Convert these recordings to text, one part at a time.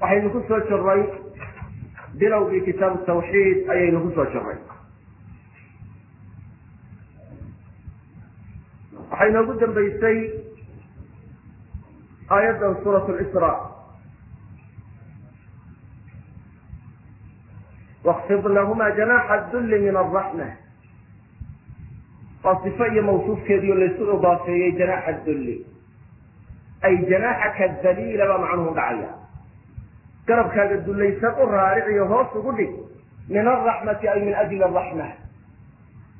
waxaynu ku soo jiray bilowgii kitaabu tawxiid ayaynu ku soo jiray waxay noogu dambeysay aayaddan suurat lisra wakfid lahuma janaxa dulli min araxma waa sifo iyo mawsuufkeediio laysu idaafeeyey janaxa dulli ay janaxaka daliila baa macnuhu dhacaya garabkaaga dulaysan u raariciyo hoos ugu dhig. Min araxmati ay min ajli araxma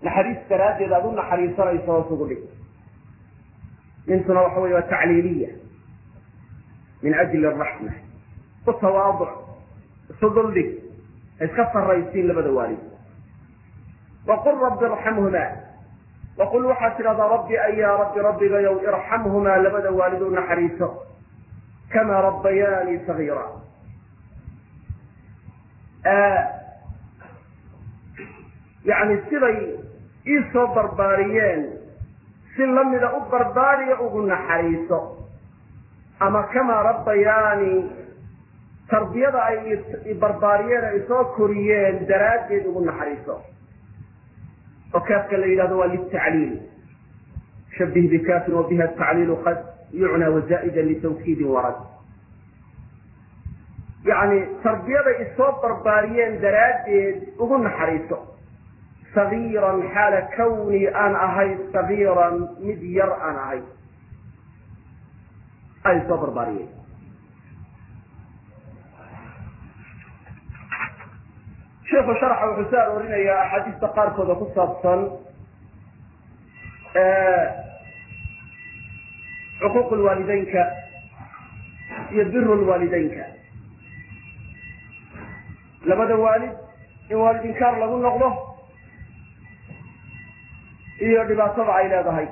naxariis daraaddeed aada u naxariisanayso hoos ugu dhig. Mintuna waxa wey waa tacliiliya. Min ajli araxma u tawaaduc isu duldhig iska saraysiin labada waalid. Waqul rabbi irxamhuma. Waqul waxaad tidhahdaa rabbi ay yaa rabbi rabbigayow irxamhumaa labada waalid u naxariiso. Kamaa rabbayaanii sagiira yani siday ii soo barbaariyeen si lamida u barbaariyo ugu naxariiso. Ama kamaa rabbayaani tarbiyada ay barbaariyeen ay soo koriyeen daraaddeed ugu naxariiso. Oo kaafka la yidhahdo waa litacliil shabih bikafin wa biha tacliilu qad yucnaa waza'ida litawkiidin warad yani tarbiyaday isoo barbaariyeen daraaddeed ugu naxariiso. Sagiiran xaala kawnii aan ahay sagiiran mid yar aan ahay. Ay isoo barbaariyeen. Sheikhu sharxa wuxuu soo aroorinayaa axaadiista qaarkooda ku saabsan xuquuq lwaalideynka iyo biru lwaalideynka labada waalid in waalid inkaar lagu noqdo iyo dhibaatada ay leedahay.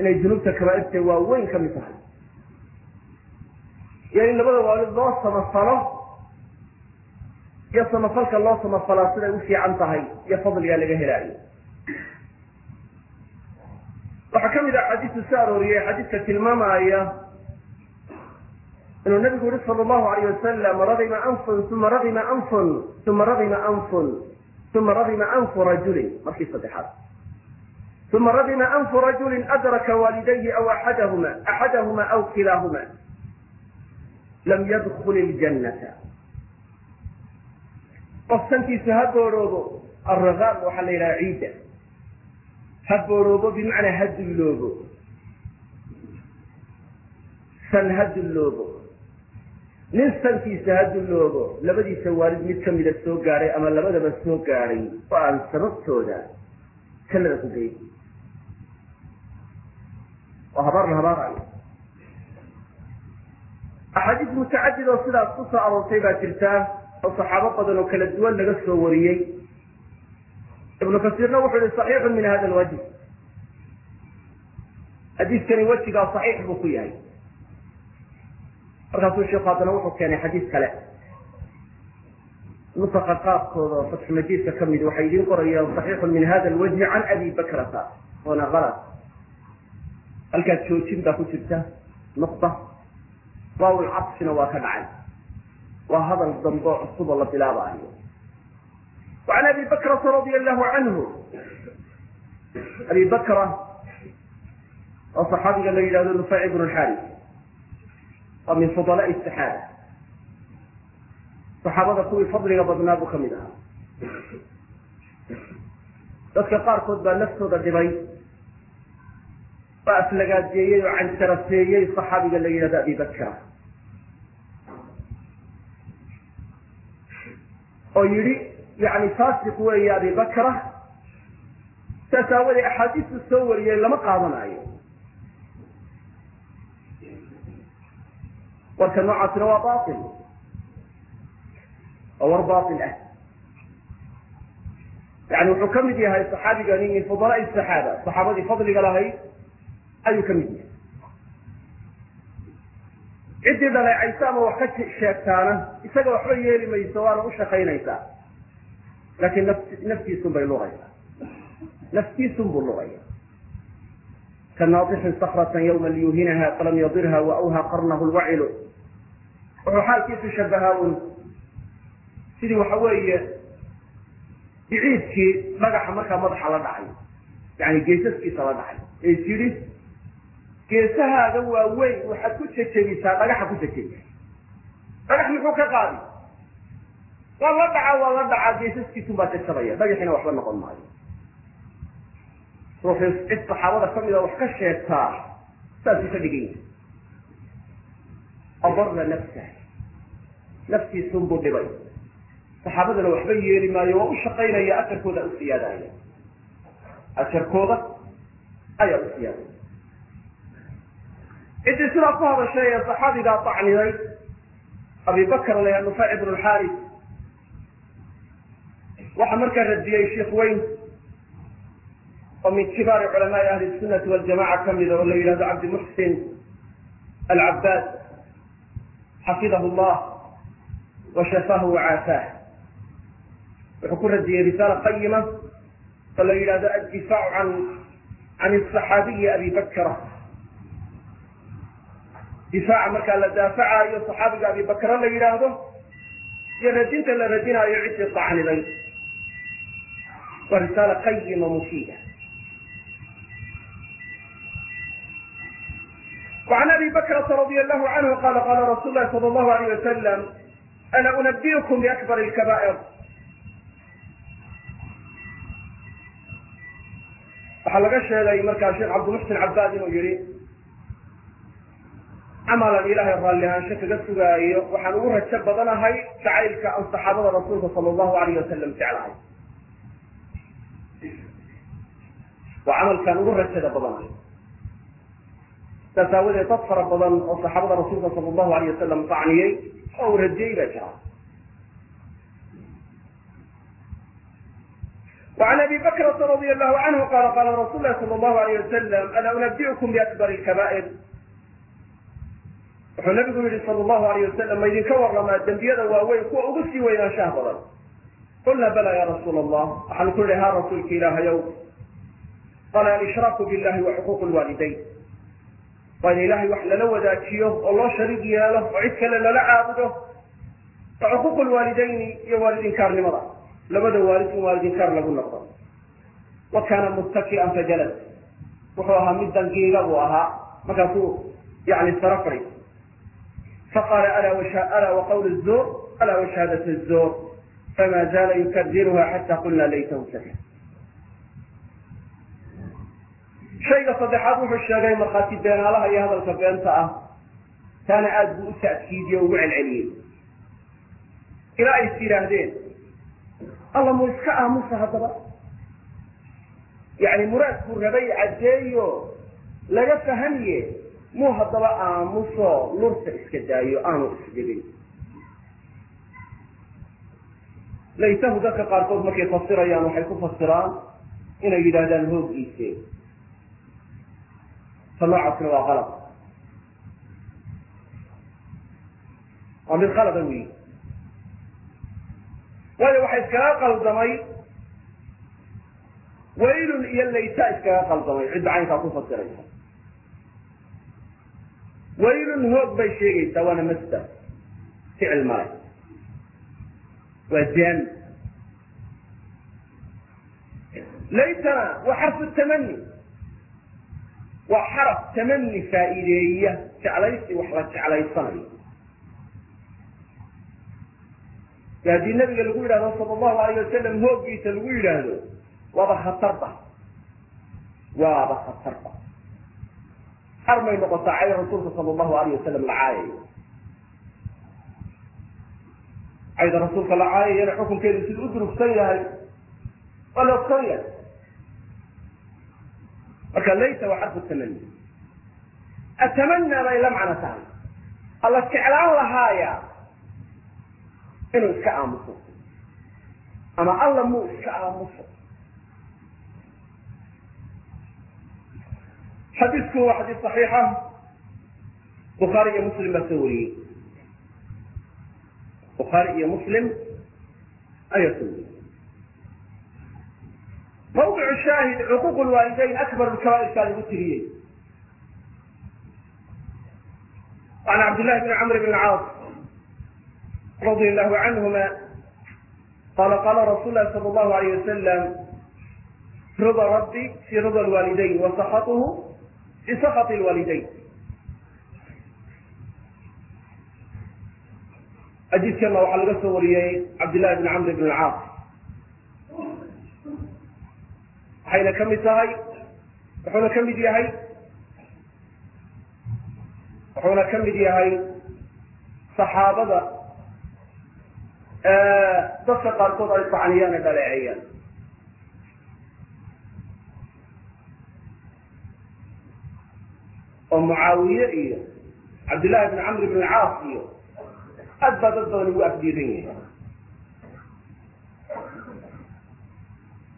Inay dunuubta kabaairta waaweyn ka mid tahay. Iyo in labada waalid loo samafalo iyo samafalka loo samafalaa siday u fiican tahay iyo fadliga laga helaayo. Waxaa ka mid ah xadiisu soo arooriyey xadiidka tilmaamaya inuu nabigu yihi sal llahu alayh wasalam radima anfun uma radima anfun uma radima anfun uma radima anfu rajulin. Markii saddexaad. Uma radima anfu rajulin adraka waalidayhi aw axadahuma axadahuma aw kilaahuma lam yadkul ljannata qof ha boorhoobo alragaam waxaa la yidhaha ciidda. Ha boorhoobo bimacnaa ha dulloobo. San ha dulloobo nin sankiisa ha dulloobo labadiisa waalid mid kamida soo gaadhay ama labadaba soo gaadhay oo aan sababtooda jannada ku geyn oo habaar la habaarayo. Axaadiis mutacadid oo sidaas ku soo aroortay baa jirtaa oo saxaabo badan oo kala duwan laga soo wariyey. Ibnu kasiirna wuxuu yihi saxiixun min hada alwajh xadiiskani wejigaa saxiix buu ku yahay markaasuu sheeku haddana wuxuu keenay xadiis kale nusaqa qaabkooda oo fatxumajiidka ka mid waxay idiin qorayaan saxiixun min hada alwajhi can abi bakrata oona kalad halkaas joojin baa ku jirta nuqda waawul cabsina waa ka dhacay waa hadal dambe oo cusub oo la bilaabaayo وعn abi bakrata radi allahu canhu abi bakra oo صaxaabiga la yidhahdo nufayc ibn xaris waa min fudalaa saxaaba saxaabada kuwii fadliga badnaa buu ka mid ahaa. Dadka qaarkood baa naftooda dhibay waa aflagaajeeyey oo cansaraseeyey saxaabiga la yidhahdo abi bakra oo yidhi yani faasiq weeye abi bakra saas aawadee axaadiistu soo wariyey lama qaadanayo warka noocaasina waa bail waa war bail ah. Yani wuxuu ka mid yahay saxaabigani min fudalaai saxaaba saxaabadii fadliga lahayd ayuu ka mid yahay. Ciddii dhaleecaysa ama wax ka sheegtaana isaga waxba yeeli mayso waana u shaqaynaysaa. Laakiin naf naftiisun bay lugaysaa naftiisun buu lugaya kanaadixin sakratan yawma liyuhinaha falam yadirha waawha qarnahu lwacilu wuxuu xaalkiisu shabahaa un sidii waxa weeye biciidkii dhagaxa markaa madaxa la dhacay. Yani geesaskiisa la dhacay. Ee is yidhi geesahaaga waaweyn waxaad ku jejebisaa dhagaxa ku jejebisa dhagax muxuu ka qaadi waa la dhacaa waa la dhacaa geesaskiisun baa jajabaya. Dhagaxiina waxba noqon maayo. Ruuxii cid saxaabada kamida wax ka sheegtaa saasuu ka dhigan yahay. Adara nafsah naftiisun buu dhibay. Saxaabadana waxba yeeli maayo waa u shaqaynaya ajarkooda u siyaadaya. Ajarkooda ayaa u siyaadaya. Ciddii sidaa ku hadashay ee saxaabigaa tacniday abi bakr la nufayc ibn lxaris waxaa markaa radiyey sheikh weyn oo min kibaari culamaai ahli sunati waljamaca kamida oo la yidhahdo cabdimuxsin alcabaad xafidahu llah washafahu wacaafaah wuxuu ku radiyey risaala qayima oo la yidhahdo addifaacu an can asaxaabiyi abi bakra difaaca markaa la daafacaayo saxaabiga abi bakra la yidhaahdo iyo radinta la radinaayo ciddii sacniday waa risaala qayima mufiida وعn abi bakrata radi alahu canhu qala qala rasul lahi sal اlahu alيh waslam ana unabiئkm bakbar اlkaba'ir waxaa laga sheegay markaa sheekh cabdimuxsin cabaad inuu yihi camalan ilaahay raallihaansho kaga sugaayo waxaan ugu rajo badanahay jacaylka aan saxaabada rasuulka sala allahu alayh wasalam jeclahay. Waa camalkaan ugu rajada badanahay. Saas aawadeed dad fara badan oo saxaabada rasuulka sala allahu alayh wasalam tacniyey oo radiyey baa jira وعn abi bkrةa رadي الlه عnه qala qala rasul اlah slى الlه عalيه وasلم ala uنabiئkm بأkبr الkabائr wuxuu nabigu yihi slى الlه عalيه وasلم ma idinka waramaa dembiyada waaweyn kuwa ugu sii weynaanshaha badan qulna bla ya rasuul الlah waxaanu ku yihi ha rasuulka ilahy ow qala alshraaku bاllahi وxquuq اlwaalidayn waa in ilahay wax lala wadaajiyo oo loo shariig yeelo oo cid kale lala caabudo. Oo xuquuq lwaalidayni iyo waalidinkaarnimada labada waalid in waalidinkaar lagu noqdo. Wa kaana muttakian fajalad wuxuu ahaa mid dangiiga buu ahaa. Markaasuu yani saro fadhi faqaala alaa waqawl zur alaa washahadat zur fama zaala yukadiruha xata qulna laytahu saka shayga saddexaad wuxuu sheegay markhaati beenaalaha iyo hadalka beenta ah taana aada buu u ta'kiidiyey o ugu celceliyey. Ilaa ay is yidhaahdeen alla mu iska aamusa haddaba? Yani muraadkuu rabay caddeeyo laga fahamiye muu haddaba aamuso lurta iska daayo aanu isdhibin laytahu dadka qaarkood markay fasirayaan waxay ku fasiraan inay yidhaahdaan hooggiise ta noocaasna waa qalad waa mid qalada weyi waayo waxaa iskaga qaldamay waylun iyo layta iskaga qaldamay. Cidda caynkaa ku fasiraysa waylun hoog bay sheegaysaa waana masder ficil male waa jaami laytana waa xarfu tamani waa xaraf tamani faa'iideeya jeclaysi wax la jeclaysanayo. Haddii nabiga lagu yidhahdo sala allahu alayh wasalam hooggiisa lagu yidhaahdo waaba khatarba waaba khatarba armay noqotaa cay rasuulka sala allahu alayh wasalam la caayayo. Cayda rasuulka la caayayana xukunkeedu siduu durugsan yahay waa la ogsan yahay marka laysa waa xarfu tamani atamana bay la macno tahay. Alla jeclaan lahaaya inuu iska aamuso. Ama alla muu iska aamuso. Xadiisku waa xadiis صaxiixa bukhaari iyo muslim baa soo wariyey. Bukhaari iyo muslim ayaa soo wariyey mawdic shaahid cuquuq lwaalidayn akbar lkabaa'irkaa lagu tiriyey an cabdillahi bn camr bn caas radia allahu canhuma qala qala rasul lahi sala allahu alayh wasalam rida rabbi fi rida lwaalidayn wa sakatuhu fi sakati lwaalidayn xadiidkana waxaa laga soo wariyey cabdillahi bn camr bn alcaas waxayna ka mid tahay wuxuuna ka mid yahay wuxuuna ka mid yahay saxaabada dadka qaarkood ay tacniyaan ee dhaleeceeyaan oo mucaawiye iyo cabdillahi bn camr bn alcaas iyo aad baa dad badan ugu afdiidan yahay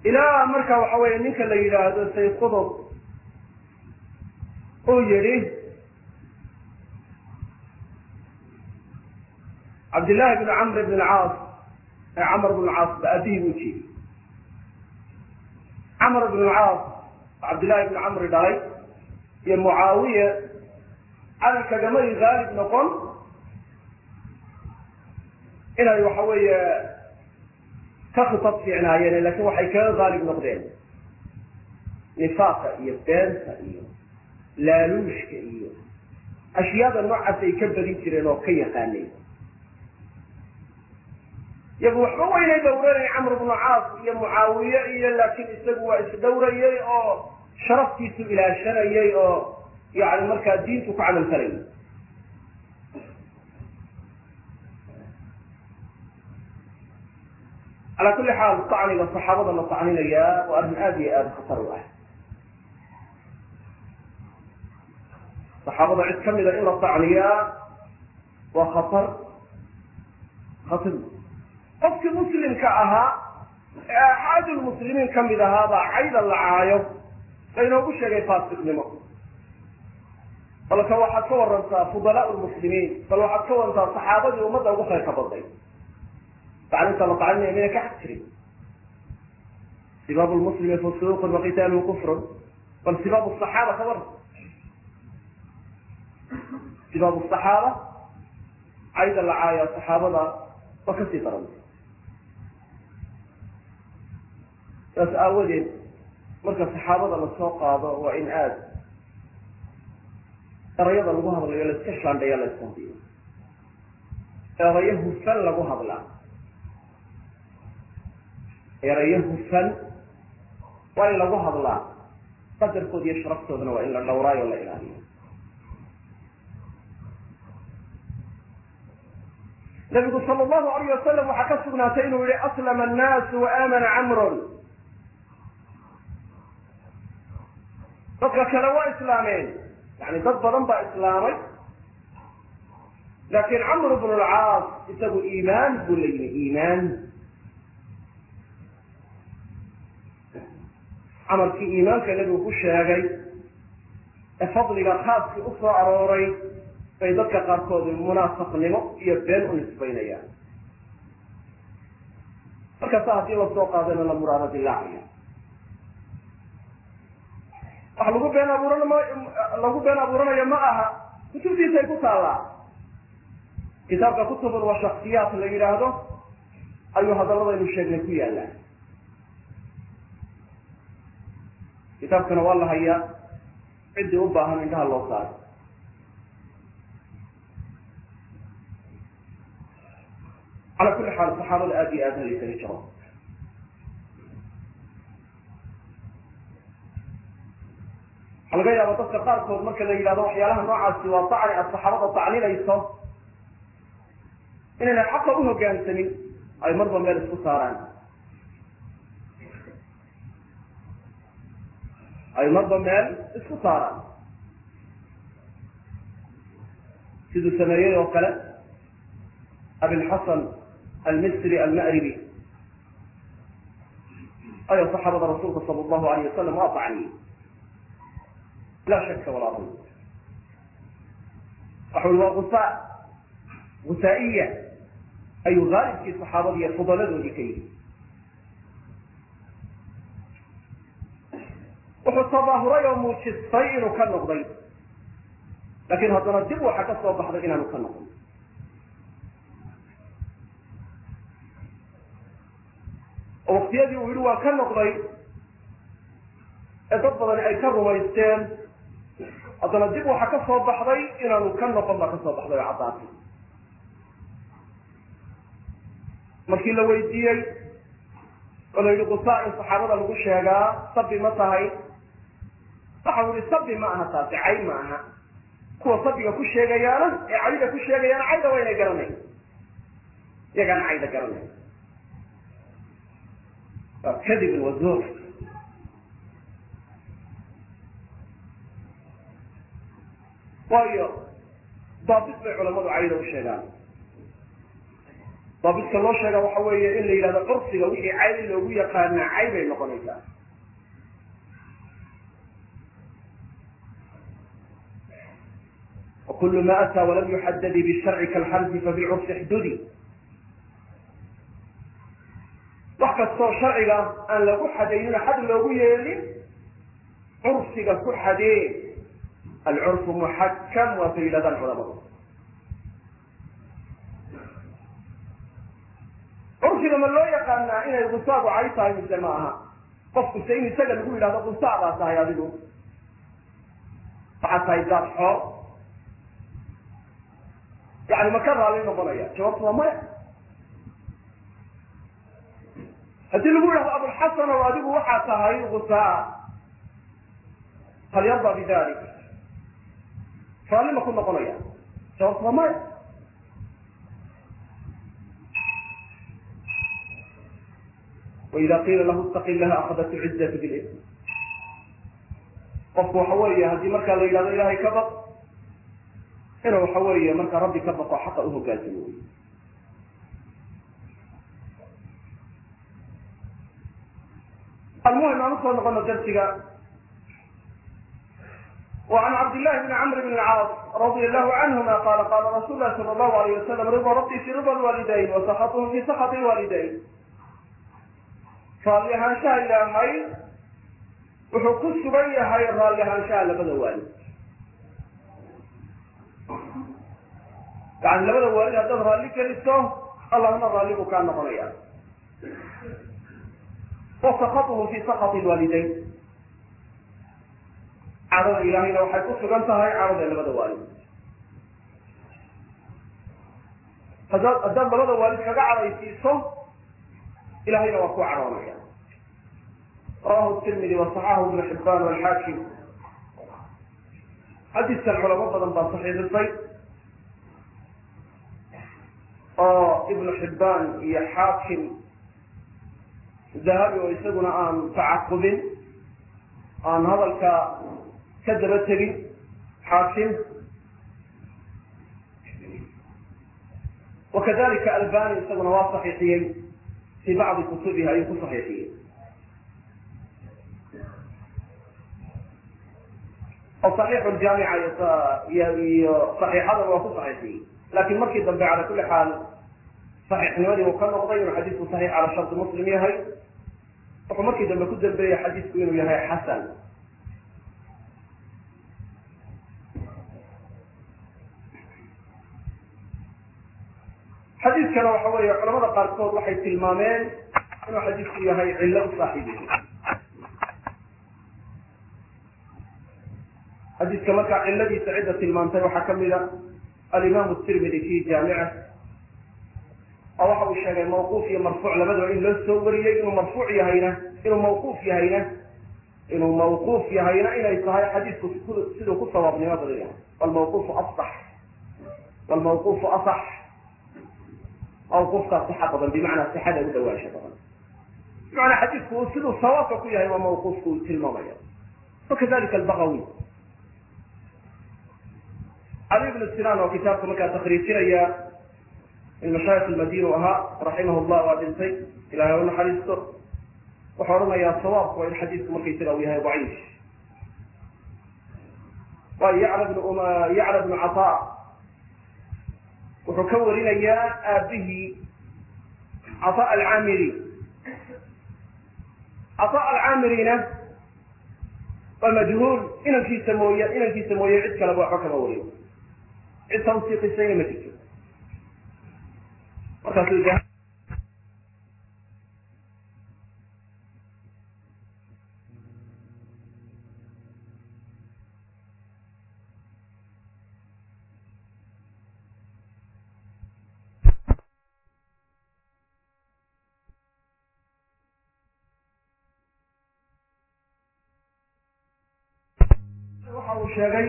ilaa marka waxa weeye ninka la yidhaahdo sayd qudub uu yihi cabdillahi bn camr bn alcaas ee camr bn alcaas ba aabihii buu jeedi camr bn alcaas cabdillahi bn camri dhalay iyo mucaawiye calankagamay haalib noqon inay waxa weeye ka khitab fiicnaayeen laakiin waxay kaga haalib noqdeen. Nifaaqa iyo beenta iyo laaluushka iyo ashyaada noocaas ay ka badin jireen oo ka yaqaaneen. Iyagu waxba waynay dhowranay camr bnu caas iyo mucaawiye iyo laakiin isagu waa isdhowrayay oo sharaftiisu ilaashanayay oo yani markaa diintu ku camal calaa kulli xaal tacniga saxaabada la tacninayaa waa arrin aada iyo aada khatar u ah. Saxaabada cid ka mida in la tacniyaa waa khatar khatar qofkii muslimka ahaa ee axaadulmuslimiin ka mid ahaa baa cayda la caayo. La inoogu sheegay faasiqnimo balka waxaad ka warantaa fudalaa lmuslimiin bal waxaad ka warantaa saxaabadii ummadda ugu khayrka badnay la lmuslimi fusuuqun waqitaaluhu kufrun bal sibaabu saxaaba ka waran sibaabu saxaaba cayda la caaya saxaabada waa ka sii daran saas aawadeed marka saxaabada la soo qaado waa in aada erayada lagu hadlayo shaandheeya la iska hubiyo erayo hufan lagu hadlaa erayo hufan. Waa in lagu hadlaa. Qadarkooda iyo sharaftoodana waa in la dhowraayo la ilaaliyo. Nabigu sal llahu alayh wasalam waxaa ka sugnaatay inuu yihi aslama annaasu wa aamana camrun dadka kale waa islaameen. Yani dad badan baa islaamay. Laakin camr bnu lcaas isagu iimaan buu la yimi iimaan camalkii iimaanka nebigu ku sheegay ee fadliga khaaskii u soo arooray bay dadka qaarkood munaafaqnimo iyo been u nisbaynayaan. Markaasa haddii la soo qaadana la muraado dilaacaya wax lagu been abuuran m lagu been abuuranayo ma aha. Kutubtiisay ku taallaa kitaabka kutubun waa shaksiyaat la yidhaahdo ayuu hadalladaynu sheegnay ku yaallaan kitaabkana waa la hayaa ciddii u baahan indhaha loo saaro. Calaa kulli xaal saxaabada aada iyo aada halisaga jiro waxaa laga yaaba dadka qaarkood marka la yidhahdo waxyaalaha noocaasi waa tacni aad saxaabada tacninayso inayna xaqa u hoggaansamin ay marba meel isku saaraan ay marba meel isku saaraan siduu sameeyey oo kale abilxasan almisri alma'ribi ayaa saxaabada rasuulka sala allahu alayh wasalam waa dacniyey laa shaka walaa rayb waxa ui waa gusaa gusaa'iya ayuu haalibkii saxaabadii fudaladoodii ka yidhi wuxuu tabaahuray oo muujistay inuu ka noqday. Laakiin haddana dib waxa ka soo baxday inaanu ka noqon. Oo waktiyadii uu yihi waa ka noqday. Ee dad badani ay ka rumaysteen haddana dib waxa ka soo baxday inaanu ka noqon baa ka soo baxday oo caddaatay markii la weydiiyey oo la yidhi qusaa in saxaabada lagu sheegaa sabi ma tahay waxa u yihi sabi ma aha taasi cay ma aha. Kuwa sabiga ku sheegayaana ee cayda ku sheegayaana cayda waynay garanay iyagaana cayda garanay waa kadibin wa zuur waayo daabit bay culamadu cayda u sheegaan. Daabitka loo sheega waxa weeye in la yidhahdo cursiga wixii caydi loogu yaqaanaa cay bay noqonaysaa وكل ما أتى ولم يحدد بالشرع كالxarji فبالcرف xdudi wax kastoo شharciga aan lagu xadaynina xad loogu yeelin curfiga ku xadee alcرف مxakm waatay yidhahdaan culamadu curfiga ma loo yaqaanaa inay kunsaadu cay tahay mise ma aha qofku se in isaga lagu yidhahdo kunsaadaad tahay adigu waxaad tahay daad xoor yani ma ka raali noqonaya? Jawaabtu waa maya. Haddii lagu yidhahdo abulxasan ow adigu waxaa tahay gusaa hal yarda bidalik raalli ma ku noqonaya. Jawaabtu waa maya. Waida qiila lahu itaqi illaha akadat cizzatu bilism. Qofku waxa weeye haddii markaa la yidhahdo ilahay ka baq inuu waxa weeye markaa rabbi ka baqo xaqa uhoggaansamo wey almuhim aan u soo noqono darsiga وعn cabdالlahi بn cmr بn اcاas radي الlah عanهma qala qala rasul lahi salى الlahu عalيyه waslam rida rabbi fi rida اlwaalidayn وasaxathum fi saxat اlwaalidayn raalli ahaanshaha ilaahay wuxuu ku sugan yahay raalli ahaanshaha labada waalid. gacanlamada waalid haddaad raalli ka allahna raalli buu kaa noqonaya. Wa sakatuhu fi sakati lwaalidayn cadada ilaahayna waxay ku sugan tahay cadada labada waalid hadaad haddaad labada waalid kaga cadaysiiso ilahayna waa ku cadoonaya rawahu tirmidi wasaxahu ibnu xibbaan walxaakim xadiiskan culamo badan baa saxiixisay oo ibnu xibaan iyo xaakim dahabi oo isaguna aan tacaqubin aan hadalka ka daba tegin xaakim wakadalika albani isaguna waa saxiixiyey fi bacdi kutubihi ayuu ku saxiixiyey. Oo saxiixu ljaamica iyo saxiixada waa ku saxiixiyey laakiin markii dambe cala kuli xaal saxiixnimadii uu ka noqday inuu xadiisku saxiix cala shardi muslim yahay wuxuu markii dambe ku dambeeyey xadiisku inuu yahay xasan. Xadiiskana waxa weeye culamada qaarkood waxay tilmaameen inuu xadiisku yahay cillo u saaxiibiy xadiiska markaa ciladiisa cidda tilmaantay waxaa kamida alimaam tirmidi fi jaamica oo waxa uu sheegay mawquuf iyo marfuuc labadaba in loo soo wariyey inuu marfuuc yahayna inuu mawquuf yahayna inuu mawquuf yahayna inay tahay xadiisku siduu ku sawaabnimo badan yahay walmawquufu asax walmawquufu asax mawquufkaa sixa badan bimacnaa sixada u dhawaansha badan. Bimacnaa xadiisku siduu sawaabka ku yahay waa mawquufku uu tilmaamaya. Wakadalika albagawi cali ibnu sinaan oo kitaabka markaa takriijinaya min mashaayikh lmadiina ahaa raximah llah waa dhintay. Ilahay u naxariisto. Wuxuu odhanayaa sawaabku waa in xadiidku markaysaga uu yahay daciif. Waayo yacla yacla bnu cataa. Wuxuu ka warinayaa aabihii cataa alcaamiri. Cataa alcaamirina waa majhuul. Inankiisa mooye inankiisa mooye cid kaleba waxba kama wariyo cid tawsiiqisayna ma jirto markaas sheegay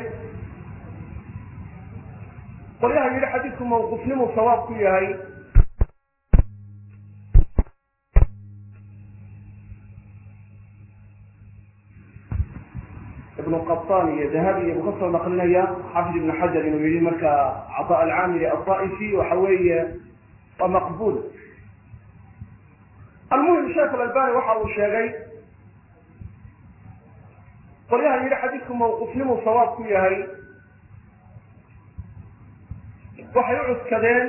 qolyaha yidhi midnimuu sawaab ku yahay. Ibn qaطan iyo dahabi buu ka soo naqlinaya. Xafid ibn xajar inuu yihi marka caطa alcaamili aلطaaifi waxa weeye waa maqbul almuhim sheekh alalbani waxa uu sheegay qolyaha yihi xadiidku mawqufnimuu sawaab ku yahay waxay u cuskadeen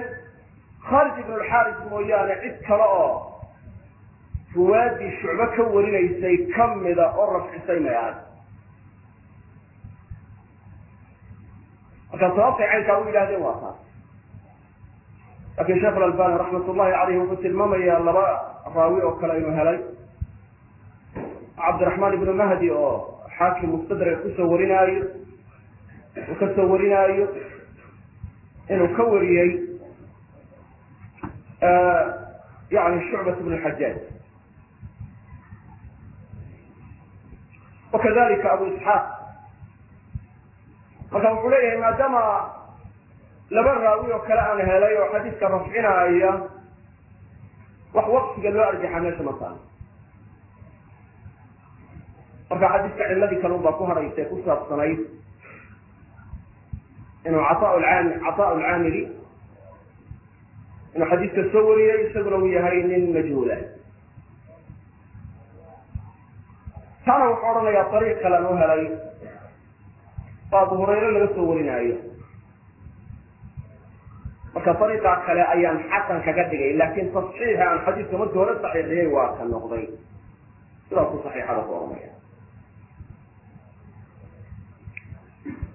khalid ibn lxaaris mooyaane cid kale oo ruwaadii shucbo ka warinaysay kamida oo rafcisay may marka sababtay caynkaa u yidhahdeen waa taas. Laakin sheekh alalbani raxmat ullahi caleyh wuxuu tilmaamayaa laba raawi oo kale inuu helay. Cabdiraxmaan ibnu mahdi oo xaakim mustadrak ku soo warinaayo uu ka soo warinaayo inuu ka wariyey yani shucbat bn xajaaj wakadalika abu isxaaq marka wuxuu leeyahay maadaama laba raawi oo kale aan helay oo xadiiska rafcinaya wax waqtiga loo arjaxa meesha ma taano marka xadiiska ciladii kale un baa ku hadhaysa ku saabsanayd inuu cataa lcaamili inuu xadiiska soo wariyey isaguna uu yahay nin majhuula taana wuxuu odhanayaa ariiq kalean u helay oo abu hurayre laga soo warinaayo marka ariiqa kale ayaan xasan kaga dhigay laakin tasxiixa aan xadiiska markii hore saxiixiyey waa ka noqday sidaasu saxiixada ku oranaya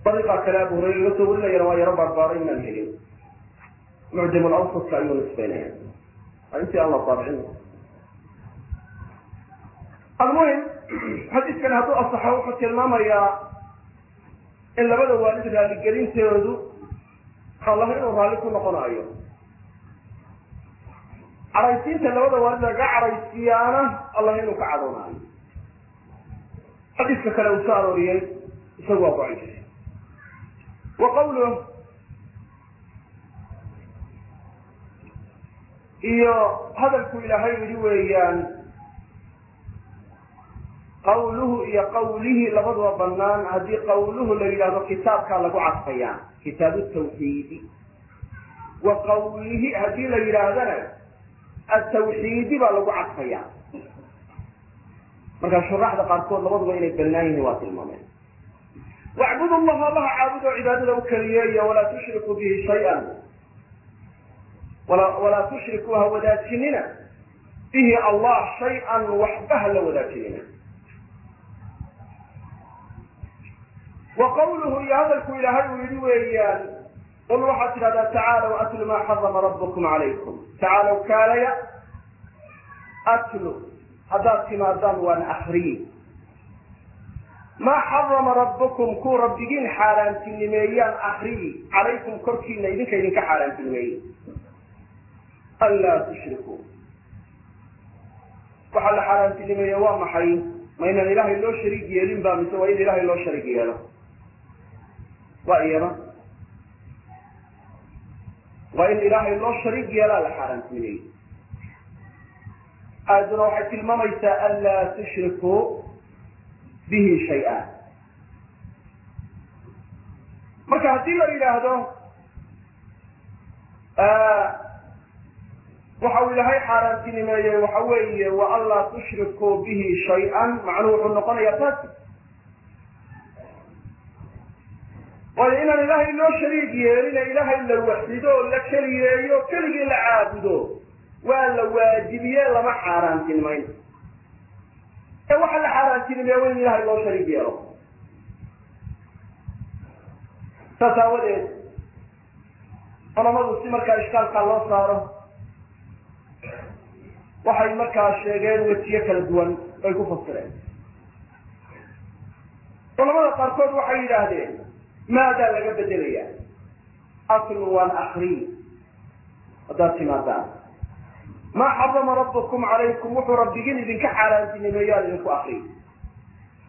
ariiqa kale abu hurayre laga soo warinayana waa yaro baarbaaray maan helin. Mucjam lawsadka ayuu nisbeynaya intii aan la daabicin almuhim xadiiskan hadduu asaxo wuxuu tilmaamayaa in labada waalid raaligelintoodu allah inuu raalli ku noqonayo cadhaysiinta labada waalid laga cadhaysiiyaana allah inuu ka cadhoonaayo xadiiska kale uu soo arooriyey isagu waa daciif wa qawluh iyo hadalku ilaahay yidhi weeyaan qawluhu iyo qawlihi labaduba banaan haddii qawluhu la yidhahdo kitaabkaa lagu cadfayaa kitaabu tawxiidi wa qawlihi haddii la yidhaahdana atawxiidi baa lagu cadfaya markaa shuraxda qaarkood labaduba inay banaan yihiin waa tilmaameen wacbudu llaha allaha caabudo cibaadada u keliyeeya walaa tushriku bihi shay-an walaa tushriku ha wadaajinina bihi allah shay-an waxba ha la wadaajinina wa qawluhu iyo hadalku ilaahay uu yihi weeyaan qul waxaad tidhahdaa tacaalow atlu maa xarama rabbukum calaykum tacaalow kaalaya atlu haddaad timaadaan waan akriyi maa xarama rabbukum kuu rabbigiin xaaraantinimeeyaan akriyi calaykum korkiina idinka idinka xaaraantinimeeyey anlaa tushrikuu waxaa la xaaraantinimeeye waa maxay? Ma inaan ilaahay loo shariig yeelin ba mise waa in ilaahay loo shariig yeelo? Waa iyada waa in ilaahay loo shariig yeelaa la xaaraantinimeeyey. Aayaduna waxay tilmaamaysaa anlaa tushrikuu bihi shay-a. Marka haddii la yidhaahdo waxa uu ilaahay xaaraantinimeeyey waxa weeye wa anlaa tushrikuu bihi shay-an macnuhu wuxuu noqonayaa fasi waayo inaan ilaahay loo shariig yeelin ee ilaahay la waxido la keliyeeyo keligii la caabudo waa la waajibiye lama xaaraantinimayn ee waxa la xaaraantinimeeya wa in ilaahay loo shariig yeelo. Saas aawadeed culamadu si markaa ishkaalkaa loo saaro waxay markaa sheegeen wejiyo kala duwan ay ku fasireen. Culamada qaarkood waxay yidhaahdeen maadaa laga bedelaya aslu waan akrii haddaad timaadaan maa xarama rabbukum calaykum wuxuu rabbigin idinka xaaraantinimeeyaan idinku akriy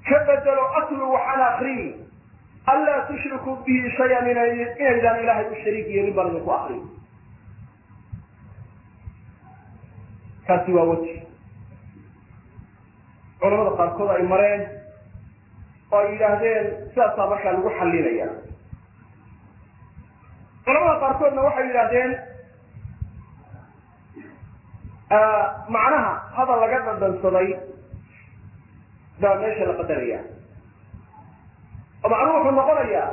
ka bedelo aslu waxaan akriy anlaa tushrikuu bihi shayan inaydaan ilaahay u shariik yeelin baan idinku akriy kaasi waa weji culamada qaarkood ay mareen oo ay yidhaahdeen sidaasaa markaa lagu xalinaya culamada qaarkoodna waxay yidhaahdeen macnaha hadal laga dhadhansaday baa meesha la qadaraya oo macnuhu wuxuu noqonayaa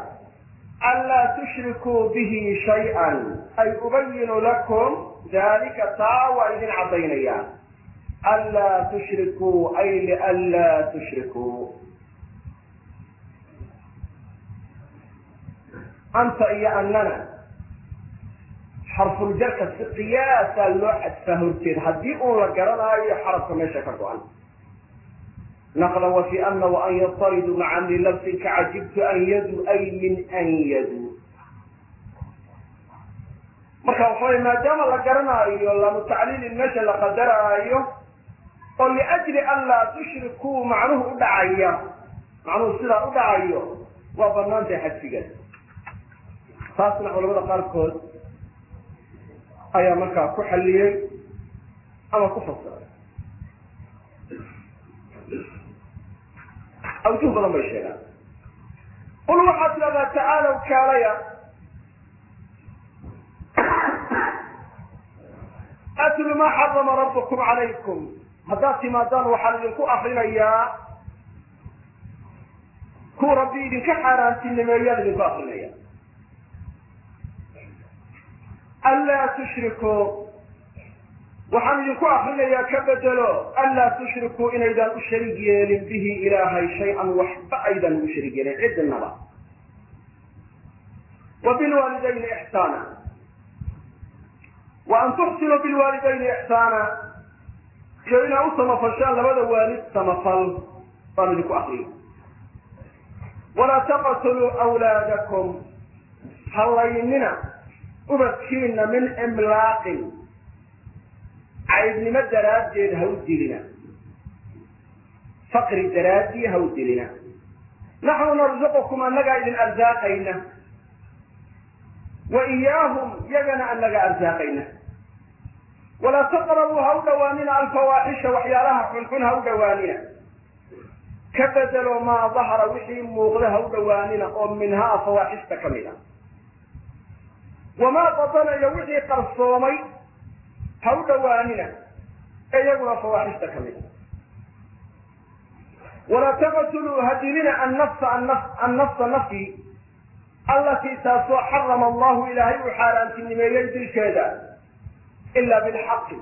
anlaa tushrikuu bihi shay-an ay ubayinu lakum dalika taa waa idin caddaynaya. Anlaa tushrikuu ay lianlaa tushrikuu anta iyo annana xarfuljarka si qiyaasaa loo xadfaa horteed. Haddii uun la garanaayo xarafka meesha ka go-an. Naqla wa fi ana waan yataridu maca amri lafsin kacajibtu an yadu ay min an yadu. Marka waxaway maadaama la garanaayo lamu tacliilin meesha la qadaraayo oo liajli an laa tushrikuu macnuhu u dhacaya. Macnuhu sidaa u dhacayo waa banaantay xadfigeed taasna culamada qaarkood ayaa markaa ku xalliyey ama ku fasiray awjuh badan bay sheegaan. Qul waxaad tidhahdaa tacaalow kaalaya. Atlu maa xarama rabbukum calaykum. Haddaad timaadaan waxaan idinku akrinayaa kuwa rabbi idinka xaaraantinimeeyaan idinku akrinaya anlaa tushrikuu waxaan idinku akrinayaa ka bedelo anlaa tushrikuu inaydaan u shariig yeelin bihi ilaahay shay-an waxba aydaan ugu shariig yeelin cidnaba wa bilwaalidayni ixsaana wa an tuxsinuu bilwaalidayni ixsaana iyo inaa u samafashaan labada waalid samafal baan idinku akriya walaa taqtuluu awlaadakum hallaynina ubadkiina min imlaaqin. Caybnimo daraaddeed ha u dilina. Faqri daraaddii ha u dilina. Naxnu narzuqukum annagaa idin arsaaqayna. Wa iyaahum yagana annaga arsaaqayna. Walaa taqrabuu ha u dhawaanina alfawaaxisha waxyaalaha xunxun ha dhawaanina. Ka bedelo maa dahara wixii muuqda ha u dhawaanina oo minhaa fawaaxista ka mid a wamaa badana iyo wixii qarsoomay ha u dhawaanina ee iyaguna fawaaxista ka mid walaa taqtuluu ha dilina annafsa annafsa nafyi allatii taasoo xarama allahu ilaahay uu xaaraantinimeeyey dilkeeda ilaa bilxaqi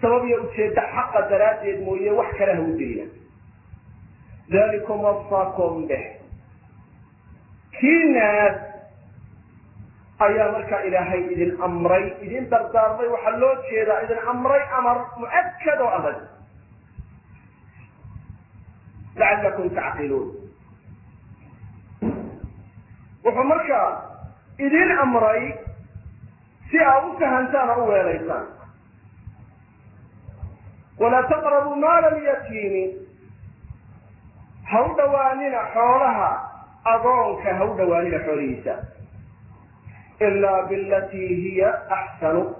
sabab iyo ujeedda xaqa daraaddeed mooye wax kale ha u dilina dalikum wasaakum bih kiinaas ayaa markaa ilaahay idin amray idin dardaarmay waxaa loo jeedaa idin amray amar mu'akad oo adag. Lacallakum tacqiluun. Wuxuu markaa idin amray si aa u fahantaan oo u weelaysaan. Walaa taqrabuu maala lyatiimi ha u dhawaanina xoolaha adoonka ha u dhawaanina xoolihiisa ilaa bilatii hiya axsanu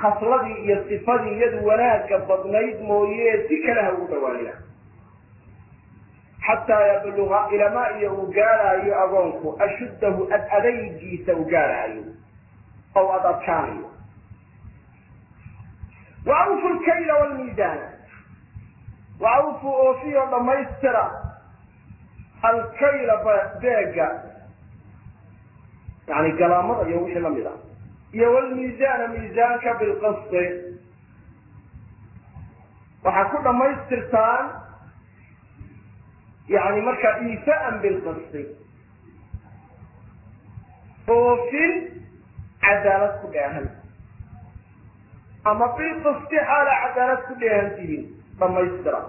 khasladii iyo sifadii iyadu wanaagga badnayd mooye si kale ha ugu dhawaanina xataa yabluga ilamaa iyo uu gaaraayo agoonku ashuddahu ad adaygiisa uu gaaraayo ow ad adkaanayo wa awfu lkayla wlmiisaana wa awfu oofiyo dhammaystira alkayla beega yani galaamada iyo wixii la mid ah. Iyo wlmiisaana miisaanka bilqisdi waxaa ku dhammaystirtaan yani markaa iifaan bilqisdi oofin cadaalad ku dheehan. Ama bilqisdi xaala cadaalad ku dheehan tihiin. Dhammaystira.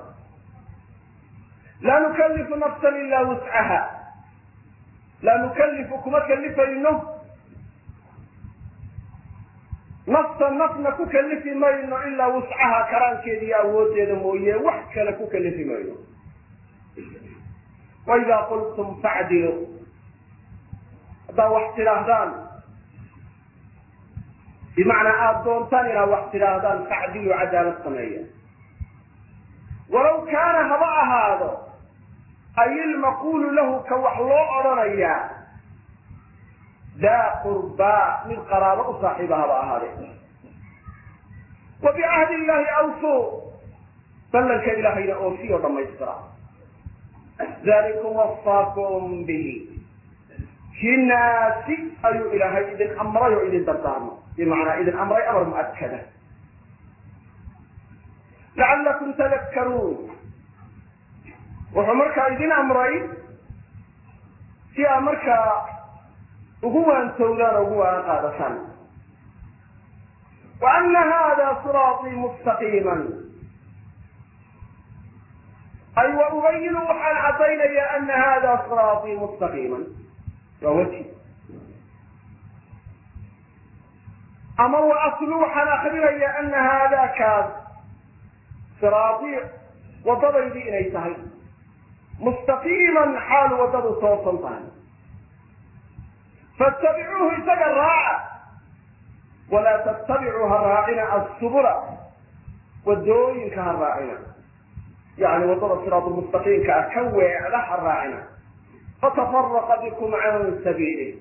Laa nukalifu nafsan ilaa wuscaha laa nukalifu kuma kalifayno nafsan nafna ku kalifi mayno ilaa wuscaha karaankeeda iyo awooddeeda mooye wax kale ku kalifi mayno waidaa qultum facdilu haddaa wax tidhaahdaan bimacnaa aada doontaan inaad wax tidhaahdaan facdilu cadaalad sameeya walaw kaana haba ahaado ay ilmaquulu lahu ka wax loo odhanayaa daa qurbaa mid qaraabo u saaxiiba haba ahaadee wa bicahdi illaahi awfu ballanka ilaahayna oofiyo dhammaystira dalikum wasaakum bihi kii naasi ayuu ilaahay idin amray oo idin dardaarmo bimacnaa idin amray amar mu'akada lacallakum tadakkaruun wuxuu markaa idin amray si aa markaa ugu waantowdaan oo ugu waan qaadataan wa ana hada siraaطii mustaqiiman ay wa ubayinu waxaan caddaynaya ana hada siraaطii mustaqiiman waa weji ama wa aslu waxaan akrinaya ana hada kaas siraaطii waddadaydii inay tahay mustaqiiman xaal waddadu toosan tahay fattabicuuhu isaga raaca walaa tattabicuu ha raacina assubula waddooyinka ha raacina yani waddada siraatulmustaqiimka ah ka weecda ha raacina fatafaraqa bikum can sabiilih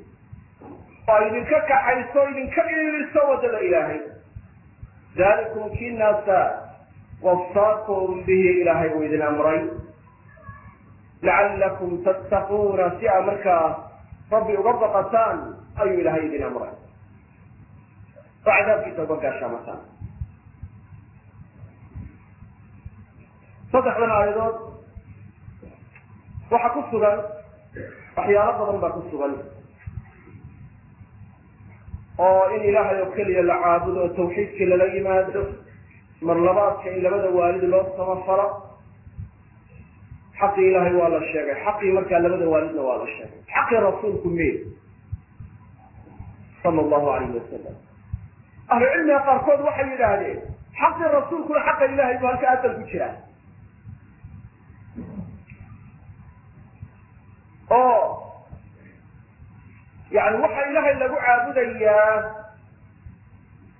oo idinka kaxayso idinka iiliso waddada ilaahay dalikum kii wasaakum bihi ilaahay uu idin amray lacallakum tattaquuna si aa markaa rabbi uga baqataan ayuu ilaahay idin amray. Oo cadaabkiisa uga gaashaamataan. Saddexdan aayadood waxaa ku sugan waxyaalo badan baa ku sugan. Oo in ilaahay oo keliya la caabudo oo tawxiidkii lala yimaado mar labaadka in labada waalid loo samafalo xaqii ilaahay waa la sheegay. Xaqii markaa labada waalidna waa la sheegay. Xaqii rasuulku mee sala allahu alayhi wasalam ahlu cilmiga qaarkood waxay yidhaahdeen xaqii rasuulkuna xaqa ilahay bu halka asal ku jiraa. Oo yani waxa ilaahay lagu caabudayaa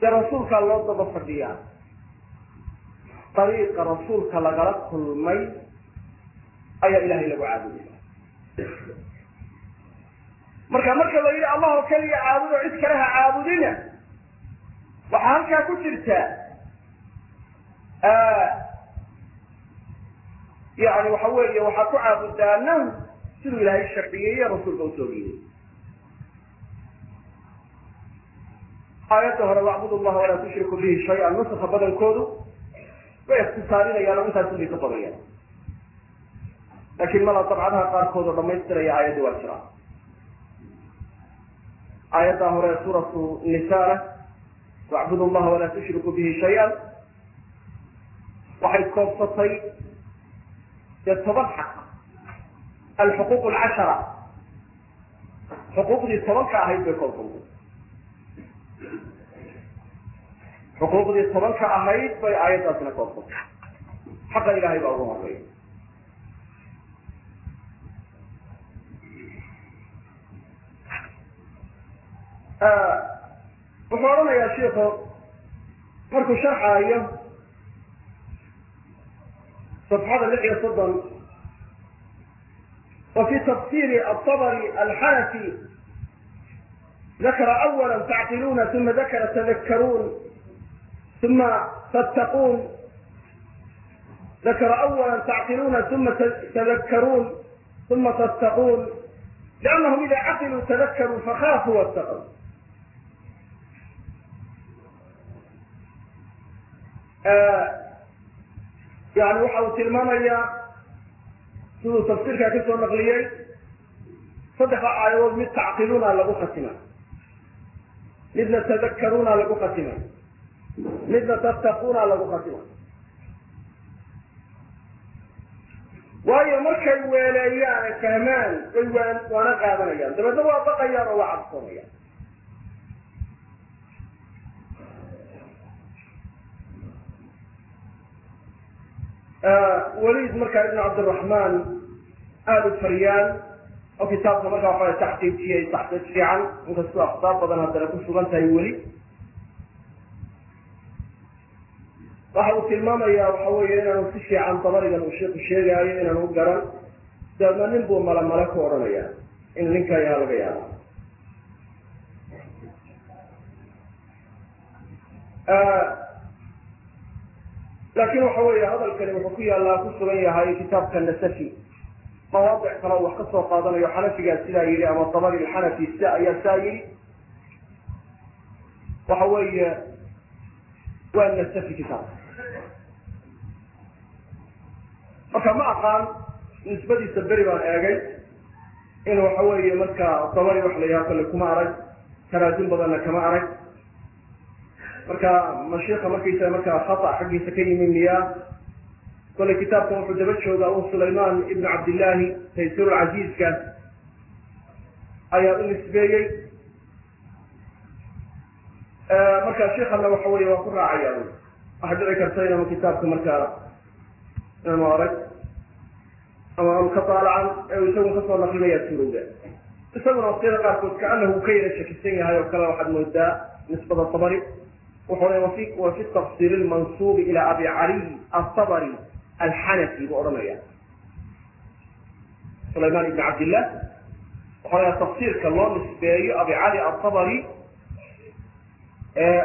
dee rasuulkaa loo daba fadhiyaa. Dariiqa rasuulka lagala kulmay ayaa ilahay lagu caabudaya marka marka la yidhi allah keliya caabudo cid kale ha caabudina. Waxaa halkaa ku jirta yani waxa weeye waxaa ku caabudaana siduu ilaahay sharciyeeye rasuulka dhiibay aayadda hore wacbud llaha walaa tushriku bihi shay-an. Nusuka badankoodu way ikhtisaarinayaan oo intaas bay ka qorayaan laakiin mala dabcadaha qaarkood oo dhamaystiraya aayadda waa jira aayaddaa hore suuratu nisaana wacbud llaha walaa tushriku bihi shay-an. Waxay koobsatay dee toban xaq. Alxuquuq alcashara. Xuquuqdii tobanka ahayd bay koobsantay xuquuqdii tobanka ahayd bay aayaddaasina koobsantay xaqa ilahay baa ugu horreeya wuxuu odhanayaa shiiku markuu sharxaayo صafxada lix iyo soddon wa fi tafsiri aلطabri alxanafi dakara awala tacqiluna uma dakara tadakaruun uma tattaquun dakara awala tacqiluna uma tadakaruun uma tattaquun liannahum ida caqiluu tadakaruu fakafuu wاtaqw yani waxa uu tilmaamayaa siduu tafsiirkaa ka soo naqliyey saddexda aayadood mid tacqiluna lagu khatimay midna tadakkaruna lagu khatimay midna tattaquna lagu khatimay waayo markay weeleeyaan fahmaan bay waana qaadanayaan. Dabeedna waa baqayaan oo waa cabsanayaan waliid markaa ibn cabdiraxmaan aada u fariyaan oo kitaabka markaa waxa taxqiijiyey taxqiiq fiican. Inkastoo akhtaar badan haddana ku sugan tahay weli. Waxa uu tilmaamayaa waxa weeye inaanu si fiican dabarigan uu sheeku sheegaayo inaanu u garan. Dabeedna nin buu male ku odhanaya in ninka ayaa laga yaaba laakin waxa weeye hadalkani wuxuu ku yaallaa ku sugan yahay kitaabka nasafi. Mawaadic kale wax ka soo qaadanayo xanafigaa sidaa yidhi ama dabari xanafi sida ayaa saa yidhi. Waxa weeye waa nasafi kitaabka marka ma aqaan nisbadiisa beri baan eegay in waxa weeye marka dabari wax la yaha kale kuma arag taraajim badanna kama arag marka mashiika markaysaga markaa khata xaggiisa ka yimi miya kollay kitaabkan wuxuu daba joogaa u sulayman ibn cabdillahi taysir ayaa u nisbeeyey. Marka sheikana waxa wey waa ku raacaya waxaa dhici karta inaanu kitaabka markaa inaanu arag ama aanu ka daalacan ee isagun ka soo naqlinaya surowda isaguna waqtiyada qaarkood kaanahu uu ka yara shakisan yahay oo kale waxaad moodaa nisbada tabari wuxuu wafi wafi tafsir lmansuubi ila abi caliy atabari alxanafi buu odhanaya sulayman ibn cabdillah waxaa tafsiirka loo nisbeeyo abi cali atabari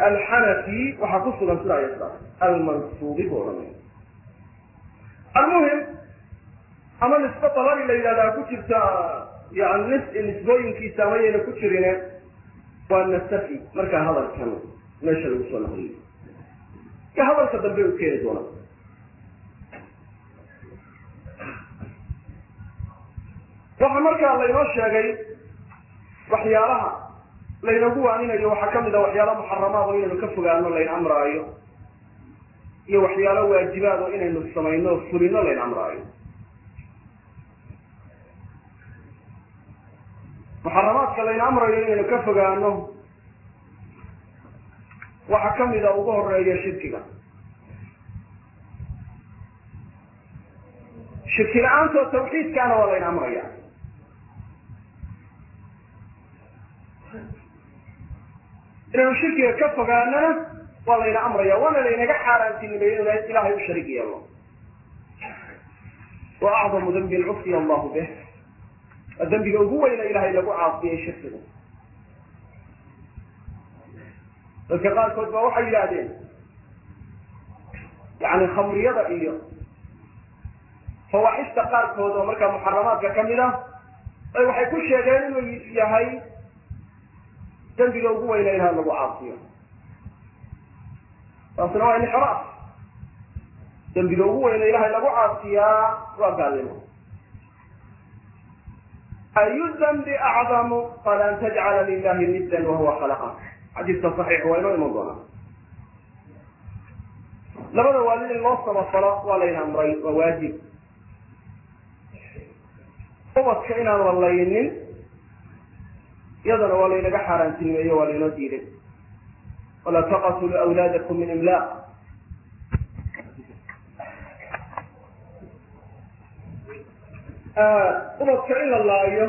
alxanafi waxaa ku sugan sidaa iyo sidaas almansuubi buu odhanaya almuhim ama nisbe dabari la yidhahdaa ku jirta yani nisbooyinkiisa ama yayna ku jirine waa nasafi markaa hadalkan meesha lagu soo naqliyo iyo hadalka dambe u keeni doona. Waxaa markaa laynoo sheegay waxyaalaha laynagu waaninayo waxaa ka mid a waxyaala muxaramaad oo inaynu ka fogaano layn amraayo iyo waxyaalo waajibaad oo inaynu samayno o fulino layn amraayo. Muxaramaadka layn amrayo inaynu ka fogaano waxaa kamida ugu horreeya shirkiga. Shirki la'aantoo tawxiidkaana waa layna amraya. Inaynu shirkiga ka fogaanana waa layna amraya. Waana laynaga xaaraantinimeeyo inu ilahay u sharig yeelo. Wa acdamu dambin cufiya allahu bih dembiga ugu weyna ilahay lagu caasiyey shirkiga dadka qaarkood ba waxay yidhaahdeen yani khamriyada iyo fawaaxista qaarkood oo markaa muxaramaadka ka mid ah ay waxay ku sheegeen inuu yahay dembiga ugu weyna ilaha lagu caasiyo. Taasna waa inxiraaf dembiga ugu weyna ilahay lagu caasiyaa waa gaalnimo. Ayu dambi acdamu qal tajcala lilahi niddan wahuwa khalaqak xadiiska saxiix waa inoo iman doonaa. Labada waalid in loo samafalo waa layna amray waa waajib. Ubadka inaan la laynin iyadana waa laynaga xaaraantinimeeyo waa laynoo diiday. Walaa taqatuluu awlaadakum min imlaaq. Ubadka in la laayo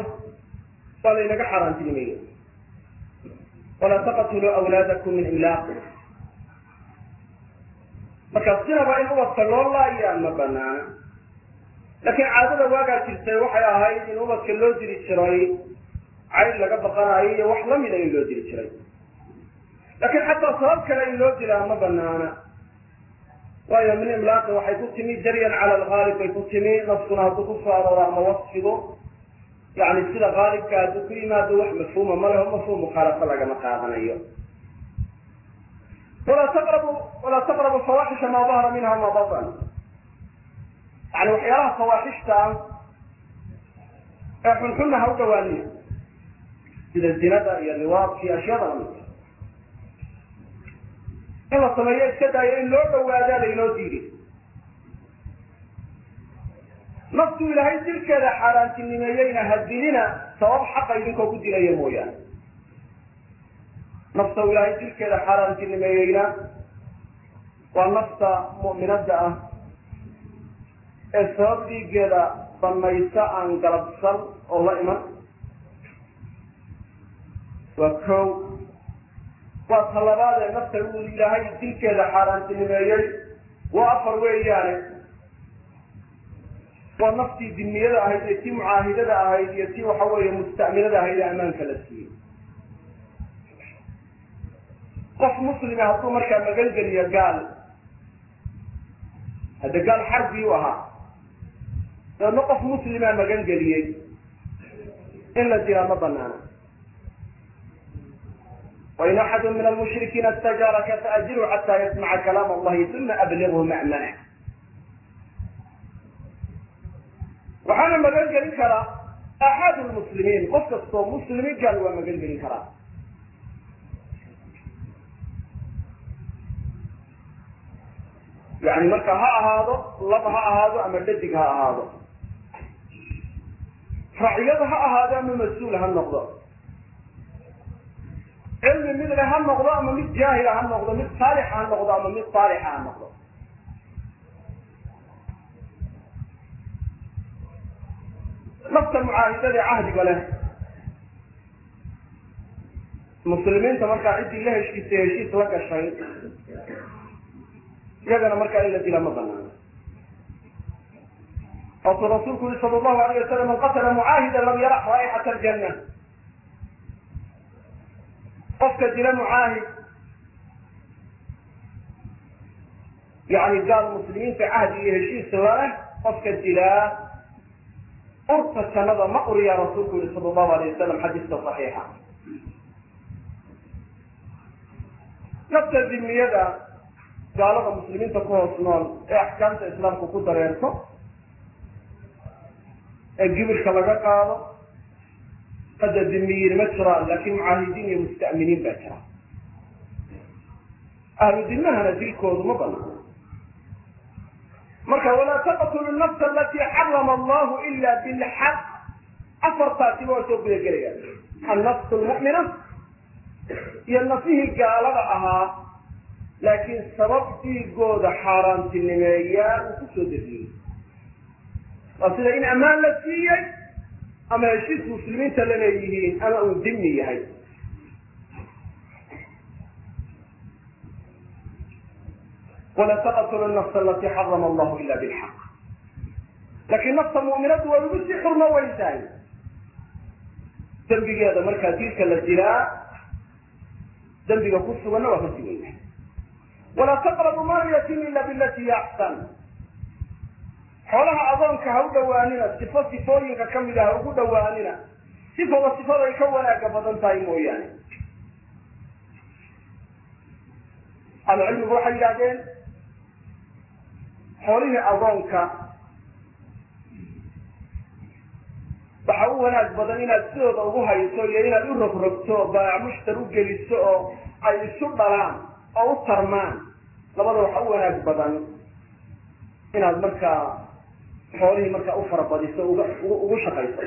waa laynaga xaaraantinimeeyo walaa taqtuluu awlaadakum min imlaaq marka sinaba in ubadka loo laayaa ma banaana. Laakiin caadada waagaa jirtay waxay ahayd in ubadka loo diri jiray cayd laga baqanayo iyo wax lamida in loo diri jiray. Laakiin xataa sabab kale in loo dilaa ma banaana. Waayo min imlaaqi waxay ku timi jaryan cala algaalib bay ku timi naskuna hadduu ku soo arooro ama wasfigu yani sida gaalibka hadduu ku yimaado wax mafhuuma ma leho mafhuum mukhaalafo lagama qaadanayo. Walaa taqrabu walaa taqrabu fawaaxisha maa dahara minha ma batan yani waxyaalaha fawaaxishta ah ee xunxunna ha u dhawaaniyo. Sida zinada iyo liwaadka iyo ashyaada lamidka in la sameeyo iska daayo in loo dhawaadaa laynoo diiday naftu ilaahay dilkeeda xaaraantinimeeyeyna ha dilina sabab xaqa idinkoo ku dilaya mooyaane. Nafta ilaahay dilkeeda xaaraantinimeeyeyna waa nafta mu'minadda ah ee sabab dhiiggeeda banaysa aan galabsan oo la iman. Waa ko waa talabaadee nafta uu ilaahay dilkeeda xaaraantinimeeyey. Waa afar weeyaane waa naftii dimniyada ahayd iyo tii mucaahidada ahayd iyo tii waxa weeye musta'minada ahayd ee ammaanka la siiyey. Qof muslima hadduu markaa magangeliyo gaal hadda gaal xarbi u ahaa dabeedna qof muslima magangeliyey in la dilaa ma banaana wain axadu min almushrikiina istajaaraka faajirhu xataa yasmaca kalaam allahi uma ablighu ma'mana waxaana magan gelin karaa axad lmuslimiin. Qof kastoo muslimi gaal waa magan gelin karaa yani marka ha ahaado lab ha ahaado ama dhadig ha ahaado. Raciyad ha ahaado ama mas'uul ha noqdo. Cilmi mid le ha noqdo ama mid jaahila ha noqdo mid saalixa ha noqdo ama mid saalixa ha noqdo nafta mucaahidada cahdiga leh. Muslimiinta markaa ciddii la heshiisay heshiis la gashay iyagana markaa in la dila ma banaano waatuu rasuulku yuri sala allahu alayh wasalam man qatala mucaahida lam yarax raa'ixata aljanna. Qofka dila mucaahid yani gaal muslimiinta cahdi iyo heshiis laleh qofka dilaa urta jannada ma uriyaa rasuulku yihi sala allahu alayh wasalam xadiiska saxiixa. Nafta dimniyada gaalada muslimiinta ku hoos nool ee axkaamta islaamku ku dareerto ee gibirka laga qaado hadda dimiyiin ma jiraan laakin mucaahidiin iyo musta'miniin baa jira. Ahlu dimahana dilkoodu ma banaano marka walaa taqtulu nafsa alatii xarama allahu ila bilxaq afartaasiba waa soo guda gelayaan annafsu lmu'mina iyo nafihii gaalada ahaa laakiin sabab dhiigooda xaaraantinimeeyaa uu ku soo dejiyey. Waa sida in ammaan la siiyey ama heshiis muslimiinta la leeyihiin ama uu dimi yahay wala taqtulu nafsa alatii xarama allahu ila bilxaq laakiin nafta mu'minadu way ugu sii xurmo weyn tahay dembigeeda markaa dilka la dilaa dembiga ku suganna waa ka sii weyn yahay walaa taqrabu maal yatim ila bilati hiya axsan xoolaha adoonka ha u dhawaanina sifo sifooyinka ka mid ah ha ugu dhawaanina sifaba sifaday ka wanaaga badan tahay mooyaane ahlucilmigu waxay yidhahdeen xoolihii adoonka waxa u wanaag badan inaad sidooda ugu hayso iyo inaad u rogrogto baayac mushtar u geliso oo ay isu dhalaan oo u tarmaan. Labada waxa u wanaag badan inaad markaa xoolihii markaa u farabadiso ugu shaqayso.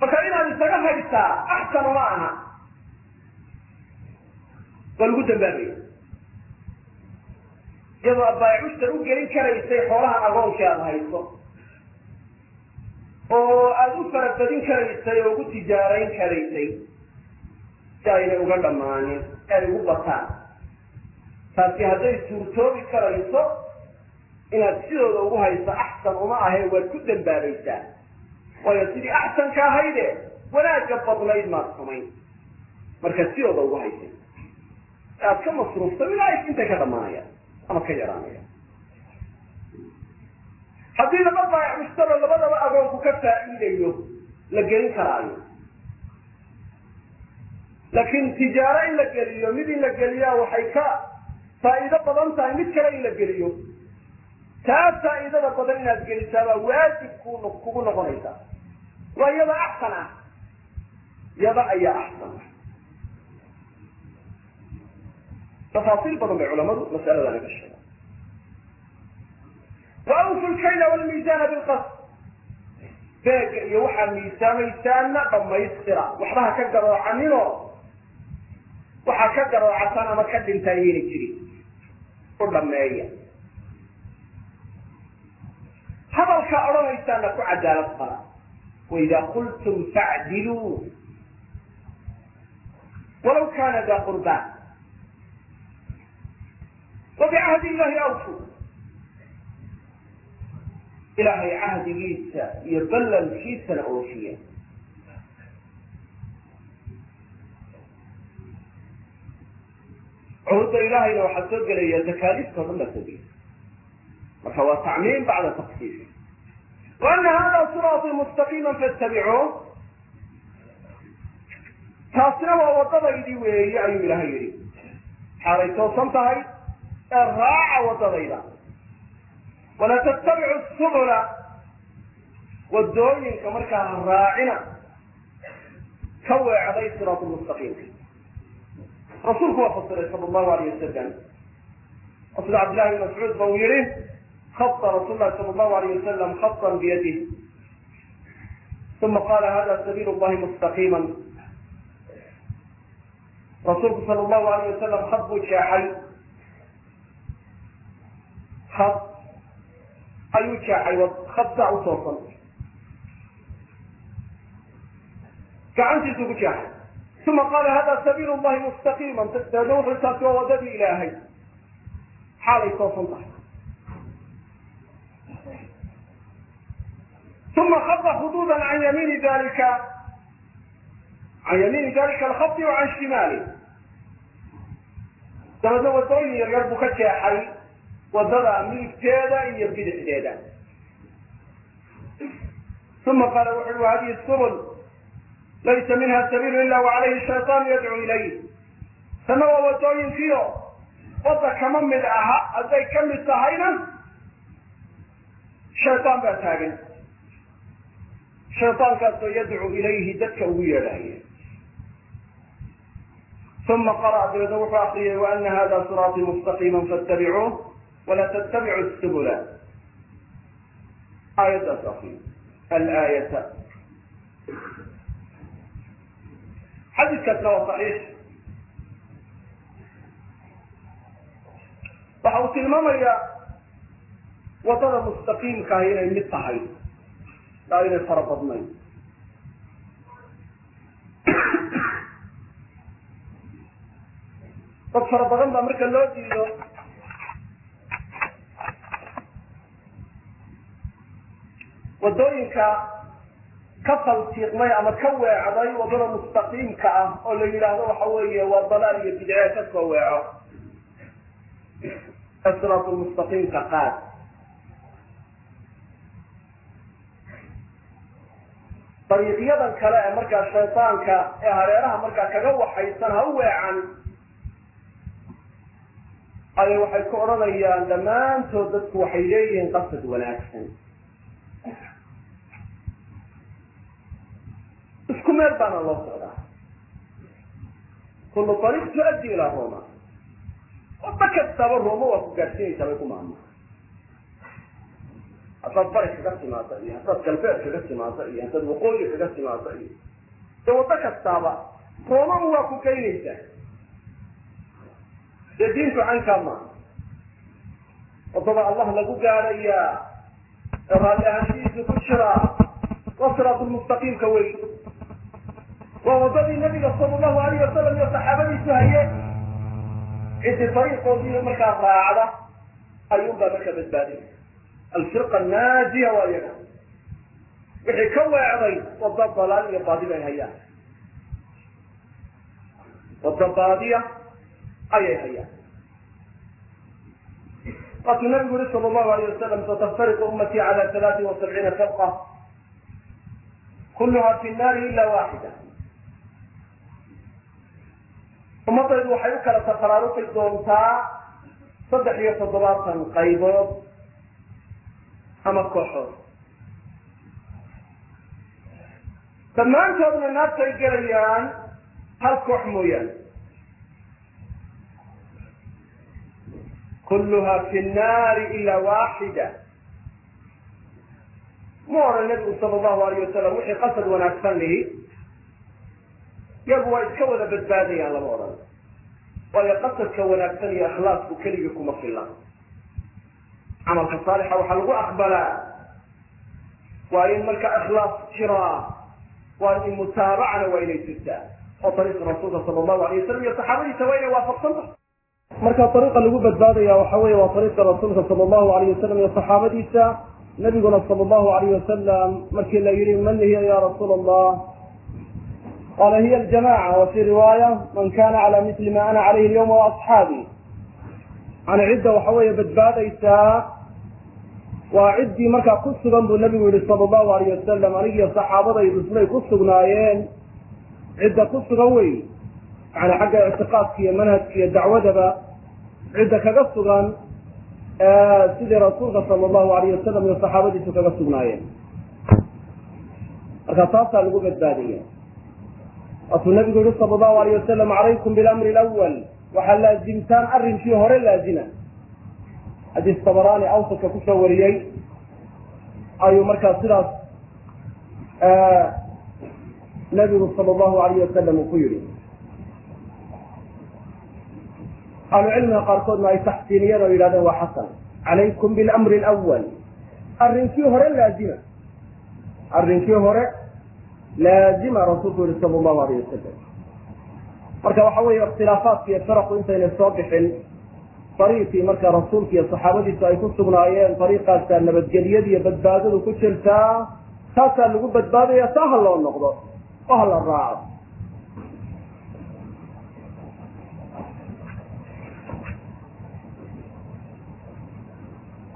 Marka inaad isaga haysaa axsan ma aha. Waa lagu dambaabaya iyadoo abaayac mushtar u gelin karaysay xoolaha agoonkii aada hayso oo aada u farabadin karaysay oo ugu tijaarayn karaysay. Si aynay uga dhammaanin ay ugu bataan. Taasi hadday suurtoobi karayso inaad sidooda ugu hayso axsan uma ahe waad ku dambaabaysaa. Waayo sidii axsanka ahayde wanaagga badnayd maad samayn. Marka sidooda ugu haysay aad ka masruufto ilaa ay intay ka dhamaanayaan ama ka yaraanayaan haddii laba baayac mushtaro labadaba agoonku ka faa'iidayo la gelin karaayo. Laakiin tijaaro in la geliyo mid in la geliyaa waxay ka faa'iido badan tahay mid kale in la geliyo. Taa faa'iidada badan inaad gelisaabaa waajib ku kugu noqonaysa. Waa iyada axsan ah. Yada ayaa axsan ah tafaasiil badan bay culamadu mas'aladani ka sheegaan wa awfu lkayla walmiisaana bilqasd beega iyo waxaa miisaamaysaana dhamaystira waxba ha ka garoocaninoo waxaa ka garoocataan ama ka dhintaan yayna jirin u dhameeya hadalkaa odhanaysaana ku cadaalad fala waidaa qultum facdiluu walaw kana da qurbaa wabicahdi illahi awfu ilaahay cahdigiisa iyo ballankiisana oofiya cuhudda ilaahayna waxaa soo gelaya takaaliifta o dhan baa soo gelaya marka waa tacmiim bacda taqsiir wa ana hada siraatii mustaqiima fattabicuuh taasina waa wadadaydii weeye ayuu ilahay yidhi xaalay toosan tahay ee raaca wadadayda wala tattabicu subula wadooyinka markaa raacina ka weecday siraat mustaqiimka rasuulku waa fasiray sala allahu alayh wasalam oo sida cabdillahi bin mascuud ba uu yihi خط رسول الله صلى الله عليه وسلم خطا بيده ثم قال هذا سبيل الله مستقيما رسولك صلى الله عليه وسلم خط شاحي خط أي شاحي خط عصوصا كعنتي سوق شاحي ثم قال هذا سبيل الله مستقيما تستهدوه حساتي ووددي إلهي حالي صوصا تحت ثم خط خطوطا عن يمين ذلك عن يمين ذلك الخط وعن شماله dabadna wadooyin yaryar buu ka jeexay wadada midigteeda iyo bidixdeeda uma qaala wuxu ui hadihi subul laysa minha sabiilu ila wacalayhi shayطaanu yadcuu ilayh tana waa wadooyinkiio wadda kama mid aha hadday ka mid tahayna shayطaan baa taagan shayطaankaasoo yadcuu ilayhi dadka ugu yeedhaya uma qara'a dabeedna wuxuu akriyay waana hada siraatii mustaqiima faاtabicuuh wala tattabicu subula aayaddaas akriyo alaayata xadiiskaasna waa صaxiix waxa uu tilmaamayaa waddada mustaqiimkaahi inay mid tahay aa inay fara badnayd dad fara badan baa marka loo diido waddooyinka ka faltiiqmay ama ka weecday waddada mustaqiimka ah oo la yidhaahdo waxa weeye waa dalaal iyo bidcee ka soo weeco. Asraatu mustaqiimka qaad dariiqyadan kale ee markaa shaytaanka ee hareeraha markaa kaga waxaysan ha u weecan ayay waxay ku odhanayaan dhammaantood dadku waxay leeyihiin qasad wanaagsan isku meel baana loo socdaa kullu ariiq tuaddi ilaa roma wada kastaba roma waa ku gaadhsiinaysaa bay ku maama haddaad bari kaga timaado iyo haddaad galbeed kaga timaado iyo haddaad waqooyi kaga timaado iyo de waddo kastaaba roma un waa ku geynaysaa dee diinku cankaa maaha waddada allah lagu gaadhayaa ee raalli ahaanshihiisu ku jiraa waa siraatulmustaqiimka wey waa wadadii nabiga sala allahu alayh wasalam iyo saxaabadiisu haye ciddi dariiqoodii markaa raacda ayuunbaa markaa badbaadinaysa alfirqa naajiya waa iyaga. Wixii ka weecday wadda dalaal iyo baadi bay hayaan. Wadda baadiya ayay hayaan. Waatuu nabigu yihi sala allahu alayh wasalam sataftariqu ummatii cala halaatin wa sabciina firqa kulluha fi nnaari ila waaxida ummadaydu waxay u kala tafaraaruqi doontaa saddex iyo toddobaatan qaybood ama kooxood. Dhammaantoodna naartay gelayaan hal koox mooyaane. Kulluha fi nnaari ila waaxida. Mu odhan nabigu sala allahu alayh wasalam wixii qasad wanaagsan lihi yagu waa iska wada badbaadayaan lama odhan. Waayo qasadka wanaagsan iyo ikhlaasku keligii kuma filla camalka saalixa waxaa lagu aqbalaa. Waa in marka ikhlaas jiraa waa in mutaabacana waa inay jirtaa. Oo ariiqa rasuulka sala allahu alayh wasalam iyo saxaabadiisa waa inay waafaqsanta marka ariiqa lagu badbaadaya waxa weeye waa ariiqa rasuulka sala allahu alayh wasalam iyo saxaabadiisa. Nabiguna sala allahu alayh wasalam markii la yihi man hiya ya rasuul allah qala hiya aljamaca wa fi riwaaya man kana cala mitli ma ana calayhi alyawma waasxaabi yani cidda waxa weeye badbaadaysaa waa ciddii markaa ku sugan buu nabigu yihi sala allahu alayh wasalam anigiyo saxaabadaydu siday ku sugnaayeen cidda ku sugan wey yani xagga ictiqaadka iyo manhajka iyo dacwadaba cidda kaga sugan sidii rasuulka sala allahu alayh wasalam iyo saxaabadiisu kaga sugnaayeen marka taasaa lagu badbaadaya waatuu nabigu yihi sala allahu alayh wasalam calaykum bilamri lawal waxaa laazimtaan arrinkii hore laazima. Xadiis tabaraani awsadka ku soo wariyey. Ayuu markaa sidaas nabigu sala allahu alayh wasalam uu ku yihi ahlucilmiga qaarkoodna ay taxsiiniyeen oo yidhahdeen waa xasan. Calaykum bilamri lwal arrinkii hore laazima. Arrinkii hore laazima rasuulku yihi sala allahu alayh wasalam marka waxa weeye ikhtilaafaadka iyo firaqu intaynay soo bixin ariiqii marka rasuulka iyo saxaabadiisu ay ku sugnaayeen ariiqaasaa nabadgelyada iyo badbaadadu ku jirtaa taasaa lagu badbaadaya taa ha loo noqdo oo ha la raaco.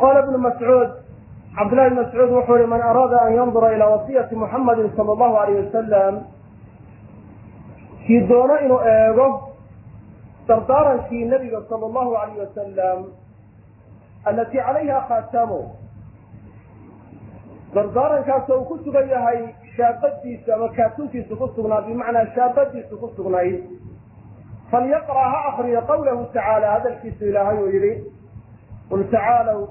Qala ibnu mascuud cabdillahi bn mascuud wuxuu yihi man araada an yandura ilaa wasiyati muxamadin sala allahu alayh wasalam kii doono inuu eego dardaarankii nabiga sala allahu alayh wasalam alatii calayha khaatamu. Dardaarankaasoo uu ku sugan yahay shaabadiisu ama kaatuntiisu ku sugnaa bimacnaa shaabadiisu ku sugnayd. Falyaqra' ha akriyo qawlahu tacaala hadalkiisu ilaahay uu yihi qul tacaalow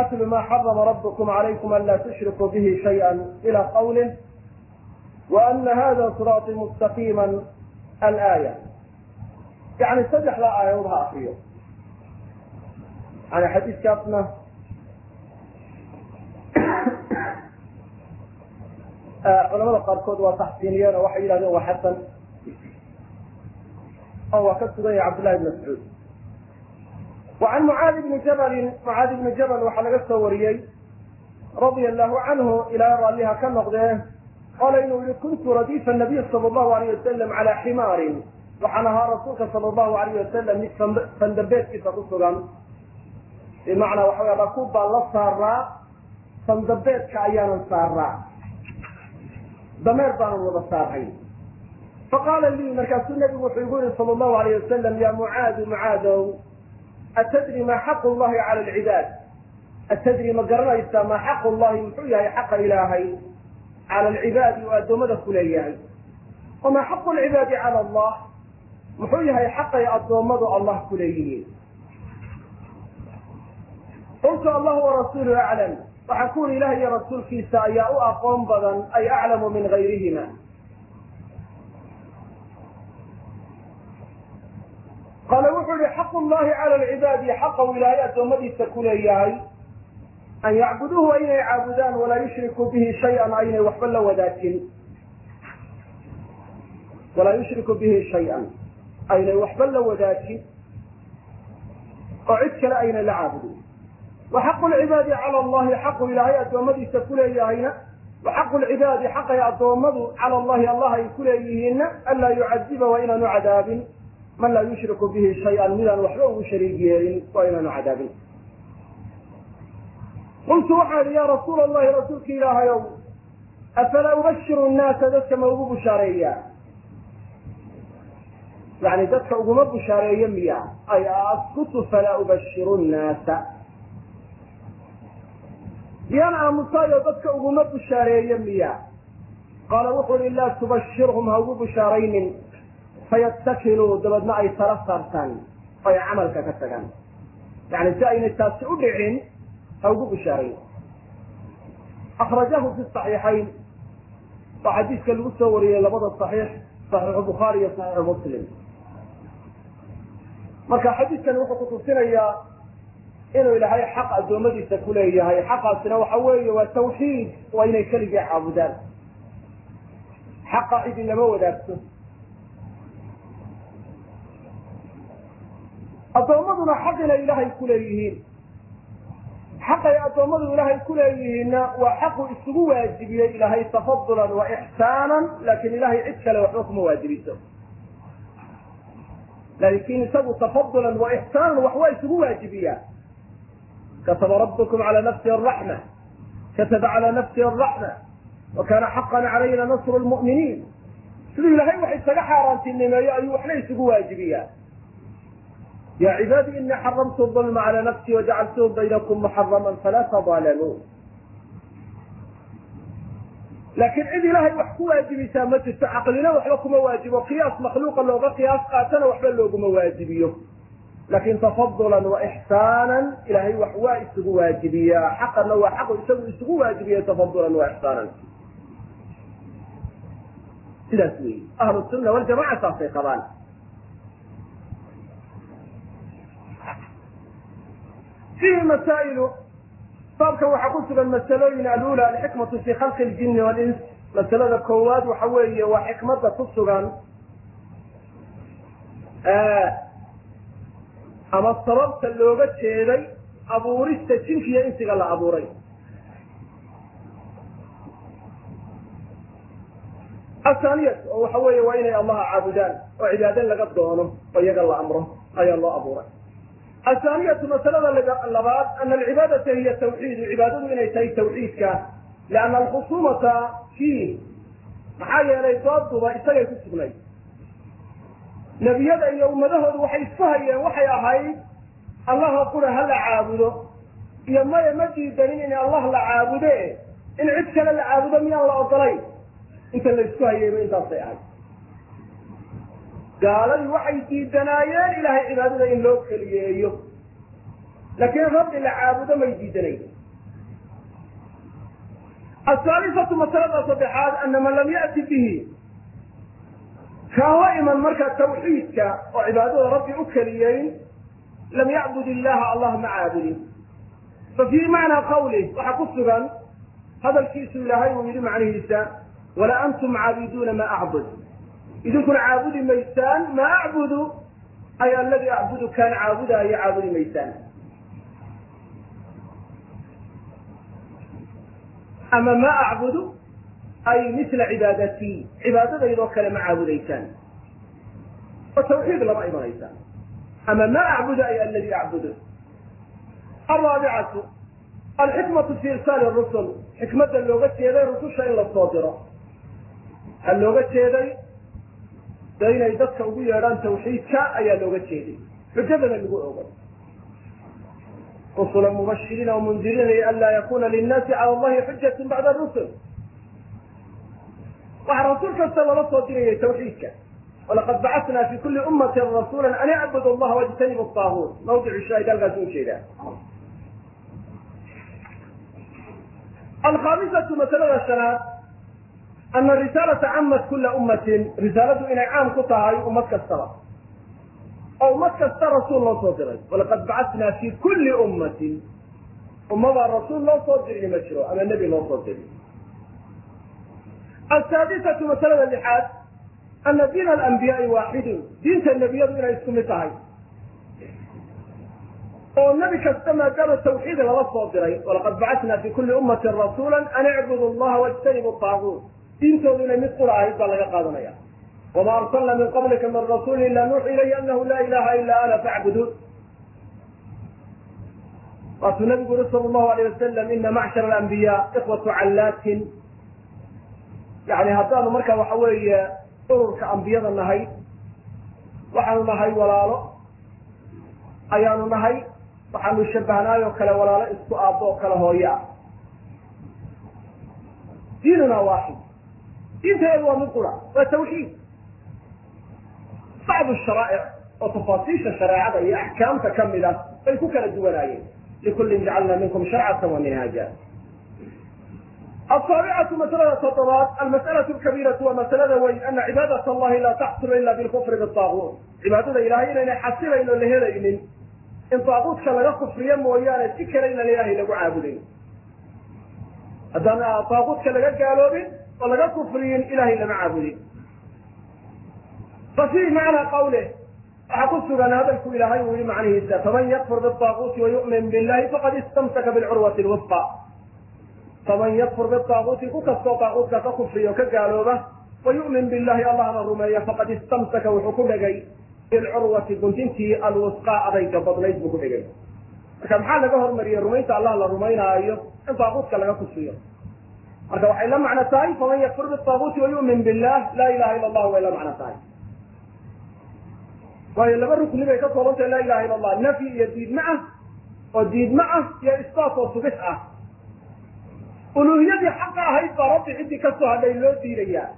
atlu maa xarama rabbukum calaykum anlaa tushrikuu bihi shayئa ila qawlih wa ana hada siraaطii mustaqiima alaaya yani saddexdaa aayadood ha akriyo yani xadiiskaasna culamada qaarkood waa taxsiiniyeen oo waxay yidhahdeen waa xasan oo waa ka sugan yahay cabdullahi bn mascuud can mucaadi bni jabalin mucaadi bni jabal waxaa laga soo wariyey radia allahu canhu ilaa raalliha ka noqdee qaala inuu yihi kuntu radiifa nabiy sala allahu alayh wasalam calaa ximaarin waxaan ahaa rasuulka sala allahu alayh wasalam mid sandabeedkiisa ku sugan bimacnaa waxa wey rakuub baan la saaraa sandabeedka ayaanan saaraa dameer baanan wada saarhay faqaala lii markaasuu nabigu wuxuu igu yihi sala allahu alayh wasalam ya mucaadu mucaadow atadri maa xaqu llahi cala alcibaad atadri ma garanaysaa maa xaqu llahi muxuu yahay xaqa ilaahay cala alcibaadi oo addoommada ku leeyahay wamaa xaqu lcibaadi cala allah muxuu yahay xaqay addoommadu allah ku leeyihiin qultu allahu warasuulu aclam waxaan ku uri ilaah iyo rasuulkiisa ayaa u aqoon badan ay aclamu min gayrihima qaala wuxuu yihi xaqu llahi cala alcibaadi xaqa ilaahay addoommadiisa ku leeyahay. An yacbuduuhu aynay caabudaan walaa yushrikuu bihi shay-an aynay waxba la wadaajin walaa yushriku bihi shay-an aynay waxba la wadaajin oo cid kale aynay la caabudin. Wa xaqu lcibaadi cala allahi xaqu ilaahay addoommadiisa kuleeyahayna wa xaqu lcibaadi xaqay addoommadu cala allahi allah ay kuleeyihiinna anlaa yucadiba waa inaanu cadaabin man laa yushriku bihi shay-an midaan waxba ugu shariig yeelin waa inaanu cadaabin. Qultu waxaa idhi ya rasuula allahi rasuulka ilaahayow afalaa ubashiru nnaasa dadka ma ugu bushaareeyaa yani dadka uguma bushaareeyo miya ay askutu falaa ubashiru nnaasa. Miyaan aamusaayo dadka uguma bushaareeyo miya. Qaala wuxuu ihi laa tubashirhum ha ugu bushaaraynin fayastakinuu dabadna ay tala saartaan oo ay camalka ka tagaan yani si aynay taasi u dhicin ha ugu bishaaray akhrajahu fi saxiixayn oo xadiidka lagu soo wariyay labada saxiix saxiixu bukhaari iyo saxiixu muslim marka xadiidkani wuxuu kutusinayaa inuu ilaahay xaq addoommadiisa ku leeyahay xaqaasina waxa weeye waa tawxiid waa inay keligii caabudaan xaqa cidi lama wadaagto addoommaduna xaq inay ilaahay ku leeyihiin. Xaqay addoommadu ilaahay ku leeyihiinna waa xaqu isugu waajibiyey ilaahay tafadulan wa ixsaanan laakiin ilahay cid kale waxba kuma waajibiso laakiin isagu tafadulan wa ixsaanan wax waa isugu waajibiyaa kataba rabbukum cala nafsihi araxma kataba cala nafsihi araxma wa kana xaqan calayna nasru lmu'miniin siduu ilaahay wax isaga xaaraantinimeeyo ayuu waxna isugu waajibiyaa ya cibaadi ini xaramtu ظulma calى nafsi wajacaltuhu baynakum muxarama falaa tadaalamuun laakiin cid ilaahay wax ku waajibisaa ma jirto caqlina waxba kuma waajibo qiyaas makhluuqa looga qiyaas qaatana waxba looguma waajibiyo laakin tafadulan wa ixsaanan ilahay wax waa isugu waajibiyaa xaqana waa xaqu isagu isugu waajibiya tafadulan wa ixsaanan sidaas weyi ahlu sunna waljamaca saasay qabaan fihi masaa'ilu baabkan waxaa ku sugan masalooyin alula alxikmatu fi khalqi اljini walins masalada koowaad waxa weeye waa xikmadda ku sugan ama sababta looga jeeday abuurista jinka iyo insiga la abuuray athaaniyat oo waxa weeye waa inay allaha caabudaan oo cibaado laga doono oo iyaga la amro ayaa loo abuuray athaaniyatu masalada labaad ana alcibaadata hiya tawxiidu cibaadadu inay tahay tawxiidka lianna alkhusumata fiih maxaa yeelay dooduba isagay ku sugnay nebiyada iyo ummadahoodu waxay isku hayeen waxay ahayd allaha qura ha la caabudo iyo maya ma diidanin in allah la caabude in cid kale la caabudo miyaan la ogolayn inta la isku hayeyba intaasay ahayd gaaladii waxay diidanaayeen ilahay cibaadada in loo keliyeeyo laakiin rabbi la caabudo may diidanayn. Ahaalisatu masalada saddexaad ana man lam ya'ti bihi kaan la iman markaa tawxiidka oo cibaadada rabbi u keliyeyn lam yacbud illaha allah ma caabudin. Fa fii macnaa qawlih waxaa ku sugan hadalkiisu ilaahay uu yidhi macnihiisa wala antum caabiduuna ma acbud idinkuna caabudi maysaan ma acbudu ay alladii acbudu kaan caabudaayo caabudi maysaan. Ama ma acbudu ay misla cibaadatii cibaadadaydoo kale ma caabudaysaan. Oo tawxiid lama imanaysaan ama ma acbudu ay alladii acbudu. Araabicatu alxikmatu fi irsaali rusul xikmadda looga jeeday rususha in la soo diro. Ha looga jeeday de inay dadka ugu yeedhaan tawxiidka ayaa looga jeeday xujadana lagu ogay rusula mubashiriina wamundiriina an laa yakuna linnaasi cala allahi xujatu bacda rusul waxaa rasuul kasta lala soo dirayay tawxiidka. Walaqad bacatna fi kuli ummatin rasuula an icbudu allaha wajtanibu taaguut mawdicu shaahid halkaas u jeedaa. Alkhaamisatu masalada shanaad ana risaalata camat kula ummatin risaaladu inay caam ku tahay ummad kastaba oo ummad kasta rasuul loo soo diray walaqad bacatnaa fi kuli ummatin ummadaa rasuul loo soo dirini ma jiro ama nebi loo soo diri asaadisatu masalada lixaad ana diina alambiyaai waaxidun diinta nebiyadu inay isku mid tahay oo nebi kasta maadaama tawxiid lala soo diray walaqad bacatna fi kulli ummatin rasuula an icbudu allaha wajtanibu taaguut diintoodu inay mid qura ahayd baa laga qaadanaya. wama arsalna min qablika min rasuuli ila nuuxi ilayhi anahu laa ilaha ila ana facbuduun waatuu nabigu uri sal llahu alayh wasalam ina macshar alambiya ikhwatu callaatin yani haddaanu marka waxa weeye ururka ambiyada nahay waxaanu nahay walaalo ayaanu nahay waxaanu shabahnaay kale walaalo isku aabbo oo kale hooye diinuna waaxid diinteedu waa mid qura waa tawxiid bacdu sharaa'ic oo tafaasiisha shareecada iyo axkaamta ka mid ah bay ku kala duwanaayeen likullin jacalna minkum sharcata wa minhaaja asaabicatu masalada toddobaad almas'alatu lkabiiratu waa masalada weyn ana cibaadat allahi laa taxsulu ila bilkufri bitaaguut cibaadada ilahay inaynay xasilayn la helaynin in taaguutka laga kufriyo mooyaane si kale inaan ilaahay lagu caabudayn haddaan taaguutka laga gaaloobin oo laga kufriyin ilahay lama caabudin fa macnaa qawleh waxaa ku sugan hadalku ilaahay uu yihi macnihiisa faman yakfur bitaaguuti wayu'min billahi faqad istamsaka bilcurwati lwusqa faman yakfur bitaaguuti ku kastoo taaguutka ka kufriyo ka gaalooba wayu'min billahi allahna rumeeya faqad istamsaka wuxuu ku dhegay bilcurwati guntintii alwusqa adayga badnayd buu ku dhegay. Marka maxaa laga hormariyey rumaynta allah la rumaynaayo in taaguutka laga kufriyo marka waxay la macno tahay faman yakfur bitaaguuti wayu'min billah laa ilaha ila allah way la macno tahay. Waayo laba rukni bay ka koobantahay laa ilaha ila allah nafyi iyo diidma ah oo diidma ah iyo isbaat oo sugis ah. Uluhiyadii xaqa ahayd baa rabbi ciddii ka soo hadhay loo diidayaa.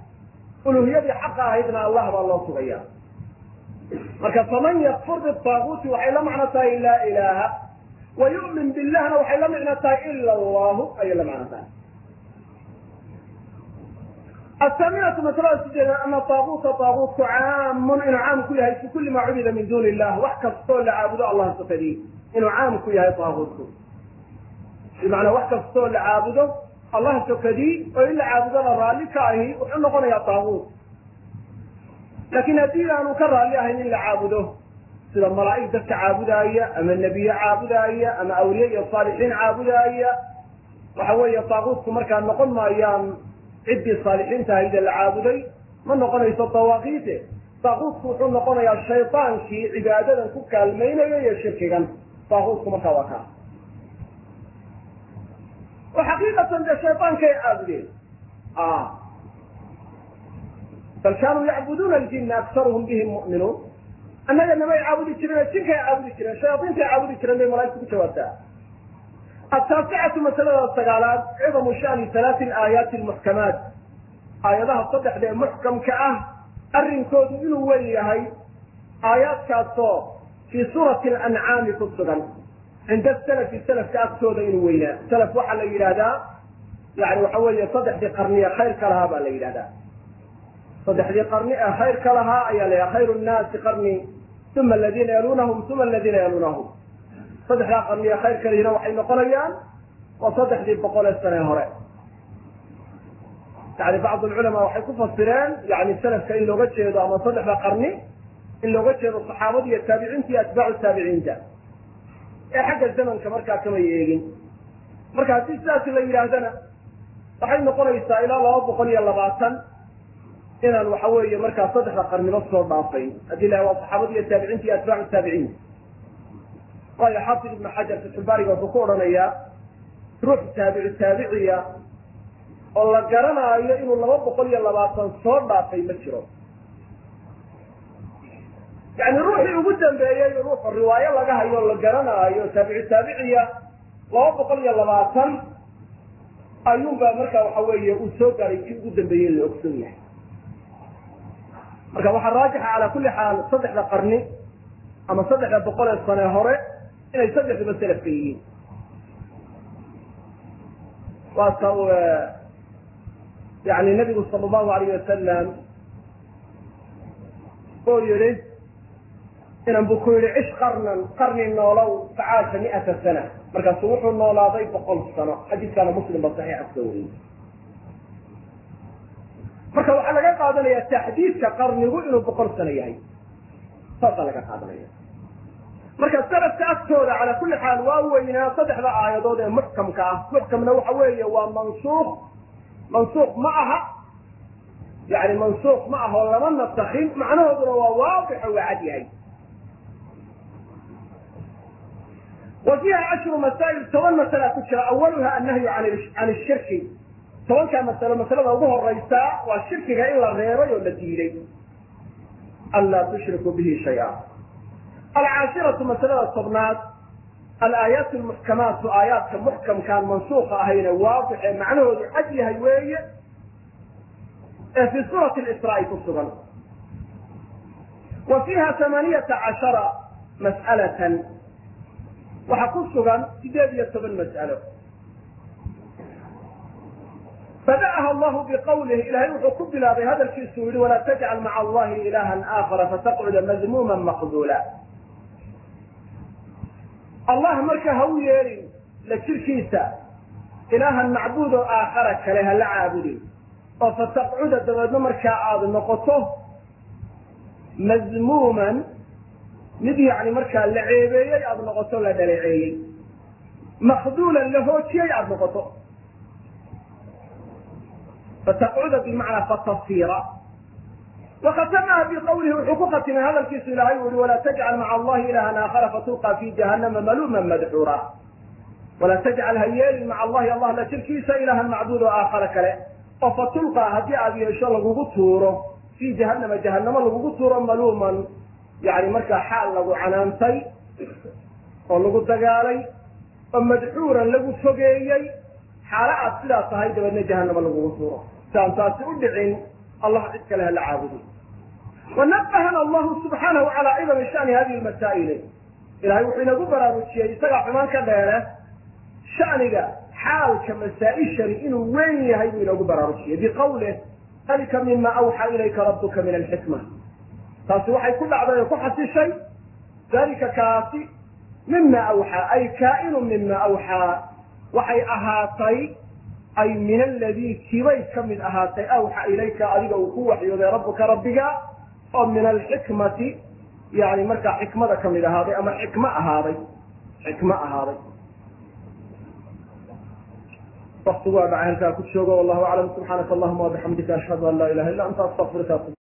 Uluhiyadii xaqa ahaydna allah baa loo sugaya marka faman yakfur bitaaguuti waxay la macno tahay laa ilaaha. Wa yu'min billahna waxay la macno tahay ila allahu ayay la macno tahay athaaminatu masalada sideedaad ana taaguuta taaguutku caamun inuu caam ku yahay fi kulli maa cubida min duuni illah wax kastoo la caabudo allah safadii inuu caam ku yahay taaguutku bimacnaa wax kastoo la caabudo allah sokadii oo in la caabudana raalli ka ahi wuxuu noqonayaa taaguut laakiin haddii aanu ka raalli ahayn in la caabudo sida malaa'ig dadka caabudaaya ama nebiye caabudaaya ama awliye iyo saalixiin caabudaaya waxa weeye taaguutku markaa noqon maayaan ciddii saalixiinta ahayde la caabuday ma noqonayso dawaaqiite. Daaquudku wuxuu noqonayaa shaydaankii cibaadadan ku kaalmaynayo iyo shirkigan. Daaquudku markaa waa kaa. Oo xaqiiqatan dee shaydaankay caabudeen? Bal kaanuu yacbuduuna aljinna aktaruhum bihim mu'minuun. Annaga namay caabudi jireen jinkay caabudi jireen shayaaiintay caabudi jireen bay malaigtu ku jawaabtaa ataasicatu masalada sagaalaad cidamu shani alaai aayaati lmuxkamaat aayadaha saddexda ee muxkamka ah arrinkoodu inuu weyn yahay aayaadkaasoo fii suurati alancaami ku sugan cinda salafi salafka agtooda inuu weynaa salaf waxaa la yidhahdaa yani waxa weeye saddexdii qarniye khayrka lahaa baa la yidhahdaa saddexdii qarni ee khayrka lahaa ayaa la yidhaha khayru nnaasi qarni uma aladiina yaluunahum uma aladiina yaluunahum saddexdaa qarniye khayr kalihina waxay noqonayaan waa saddexdii boqol ee sane hore. Yani bacd alculamaa waxay ku fasireen yani salafka in looga jeedo ama saddexda qarni in looga jeedo saxaabada iyo taabiciinta iyo atbaacu taabiciinta. Ee xagga zamanka markaa kamay eegin marka haddii sidaas la yidhaahdana waxay noqonaysaa ilaa laba boqol iyo labaatan inaan waxa weeye markaa saddexda qarniba soo dhaafayn haddii la waa saxaabada iyo taabiciinta iyo atbaacu taabiciinta waayo xaafid ibnu xajar fatxulbaariga wuxuu ku odhanayaa ruux taabici taabiciya oo la garanaayo inuu laba boqol iyo labaatan soo dhaafay ma jiro yani ruuxii ugu dambeeyey ruux riwaayo laga hayo la garanaayo taabici taabiciya laba boqol iyo labaatan ayuunbaa marka waxa weeye uu soo gaaray kii ugu dambeeyey la ogson yahay marka waxaa raajixa calaa kulli xaal saddexda qarni ama saddexda boqol ee sane hore inay saddexduba selafka yihiin waata uu yani nabigu sala allahu alayh wasalam oo yihi inan bu ku yihi cish qarnan qarni noolow facaasha mi'ata sana markaasu wuxuu noolaaday boqol sano xadiiskaana muslim ba saxiixa soo wariyey marka waxaa laga qaadanaya taxdiidka qarnigu inuu boqol sano yahay saasaa laga qaadanaya marka salafka agtooda cala kulli xaal waa weynaa saddexda aayadood ee muxkamka ah. Muxkamna waxa weeye waa mansuuq mansuuq ma aha. Yani mansuuq ma aha oo lama nasakin macnahooduna waa waadixo waa cad yahay. Wa fiiha cashru masaa'il toban masala ku jira. Awaluha annahyu can shirki. Tobankaa masalo masalada ugu horaysaa waa shirkiga in la reebay oo la diiday. Anlaa tushrikuu bihi shaya alcaashiratu masalada tobnaad alaayaat lmuxkamaatu aayaadka muxkamkaan mansuuqa ahayne waadixee macnahoodu cad yahay weeye ee fi suurati lisraa'i ku sugan. Wa fiiha tamaaniyata cashara mas'alatan. Waxaa ku sugan sideed iyo toban mas'alo. Bada'aha allahu biqawlih ilahay wuxuu ku bilaabay hadalkiisu yihi walaa tajcal maca allahi ilahan aakhara fataqcuda madmuuman maqduula allah marka ha u yeelin la jirkiisa. Ilaahan macbuud oo aakhara kale ha la caabudin oo fataqcuda dabeedna markaa aada noqoto madmuuman mid yani markaa la ceebeeyey aada noqoto la dhaleeceeyey. Maqduulan la hoojiyey aada noqoto. Fataqcuda bimacnaa fatasiira wakatamaha biqawlihi wuxuu ku khatimay hadalkiisu ilaahay uu yihi walaa tajcal maca allahi ilahan aakhara fatulqaa fi jahannama maluuman madxuura walaa tajcal ha yeelin maca allahi allah la jirkiisa ilahan macbuud oo aakhara kale oo fatulqaa haddii aada yeesho lagugu tuuro fii jahannama jahannamo lagugu tuuro maluuman yani markaa xaal lagu canaantay oo lagu dagaalay oo madxuuran lagu fogeeyey xaalo aad sidaa tahay dabeedna jahannama lagugu tuuro si aan taasi u dhicin allah cid kale hala caabudi wanabahana allahu subxaanahu calaa cidami shani hadihi masaa'ili ilahay wuxuu inagu baraarujiyey isagaa xumaan ka dheere shaniga xaalka masaa-ishani inuu weyn yahay buu inagu baraarujiyey biqawlih dalika mima awxaa ilayka rabuka min alxikma taasi waxay ku dhacday oo ku xasishay dalika kaasi mima awxaa ay kaa'inu mima awxaa waxay ahaatay ay min aladii kibay ka mid ahaatay awxa ilayka adiga uu ku waxyooday rabbuka rabbiga oo min alxikmati yani markaa xikmada ka mid ahaaday ama xikmo ahaaday xikmo ahaaday. Waktigu dhacay halkaa ku joogo wallahu aclam. Subxaanaka allahuma wabixamdika ashhadu an laa ilaha illa anta astaqfiruka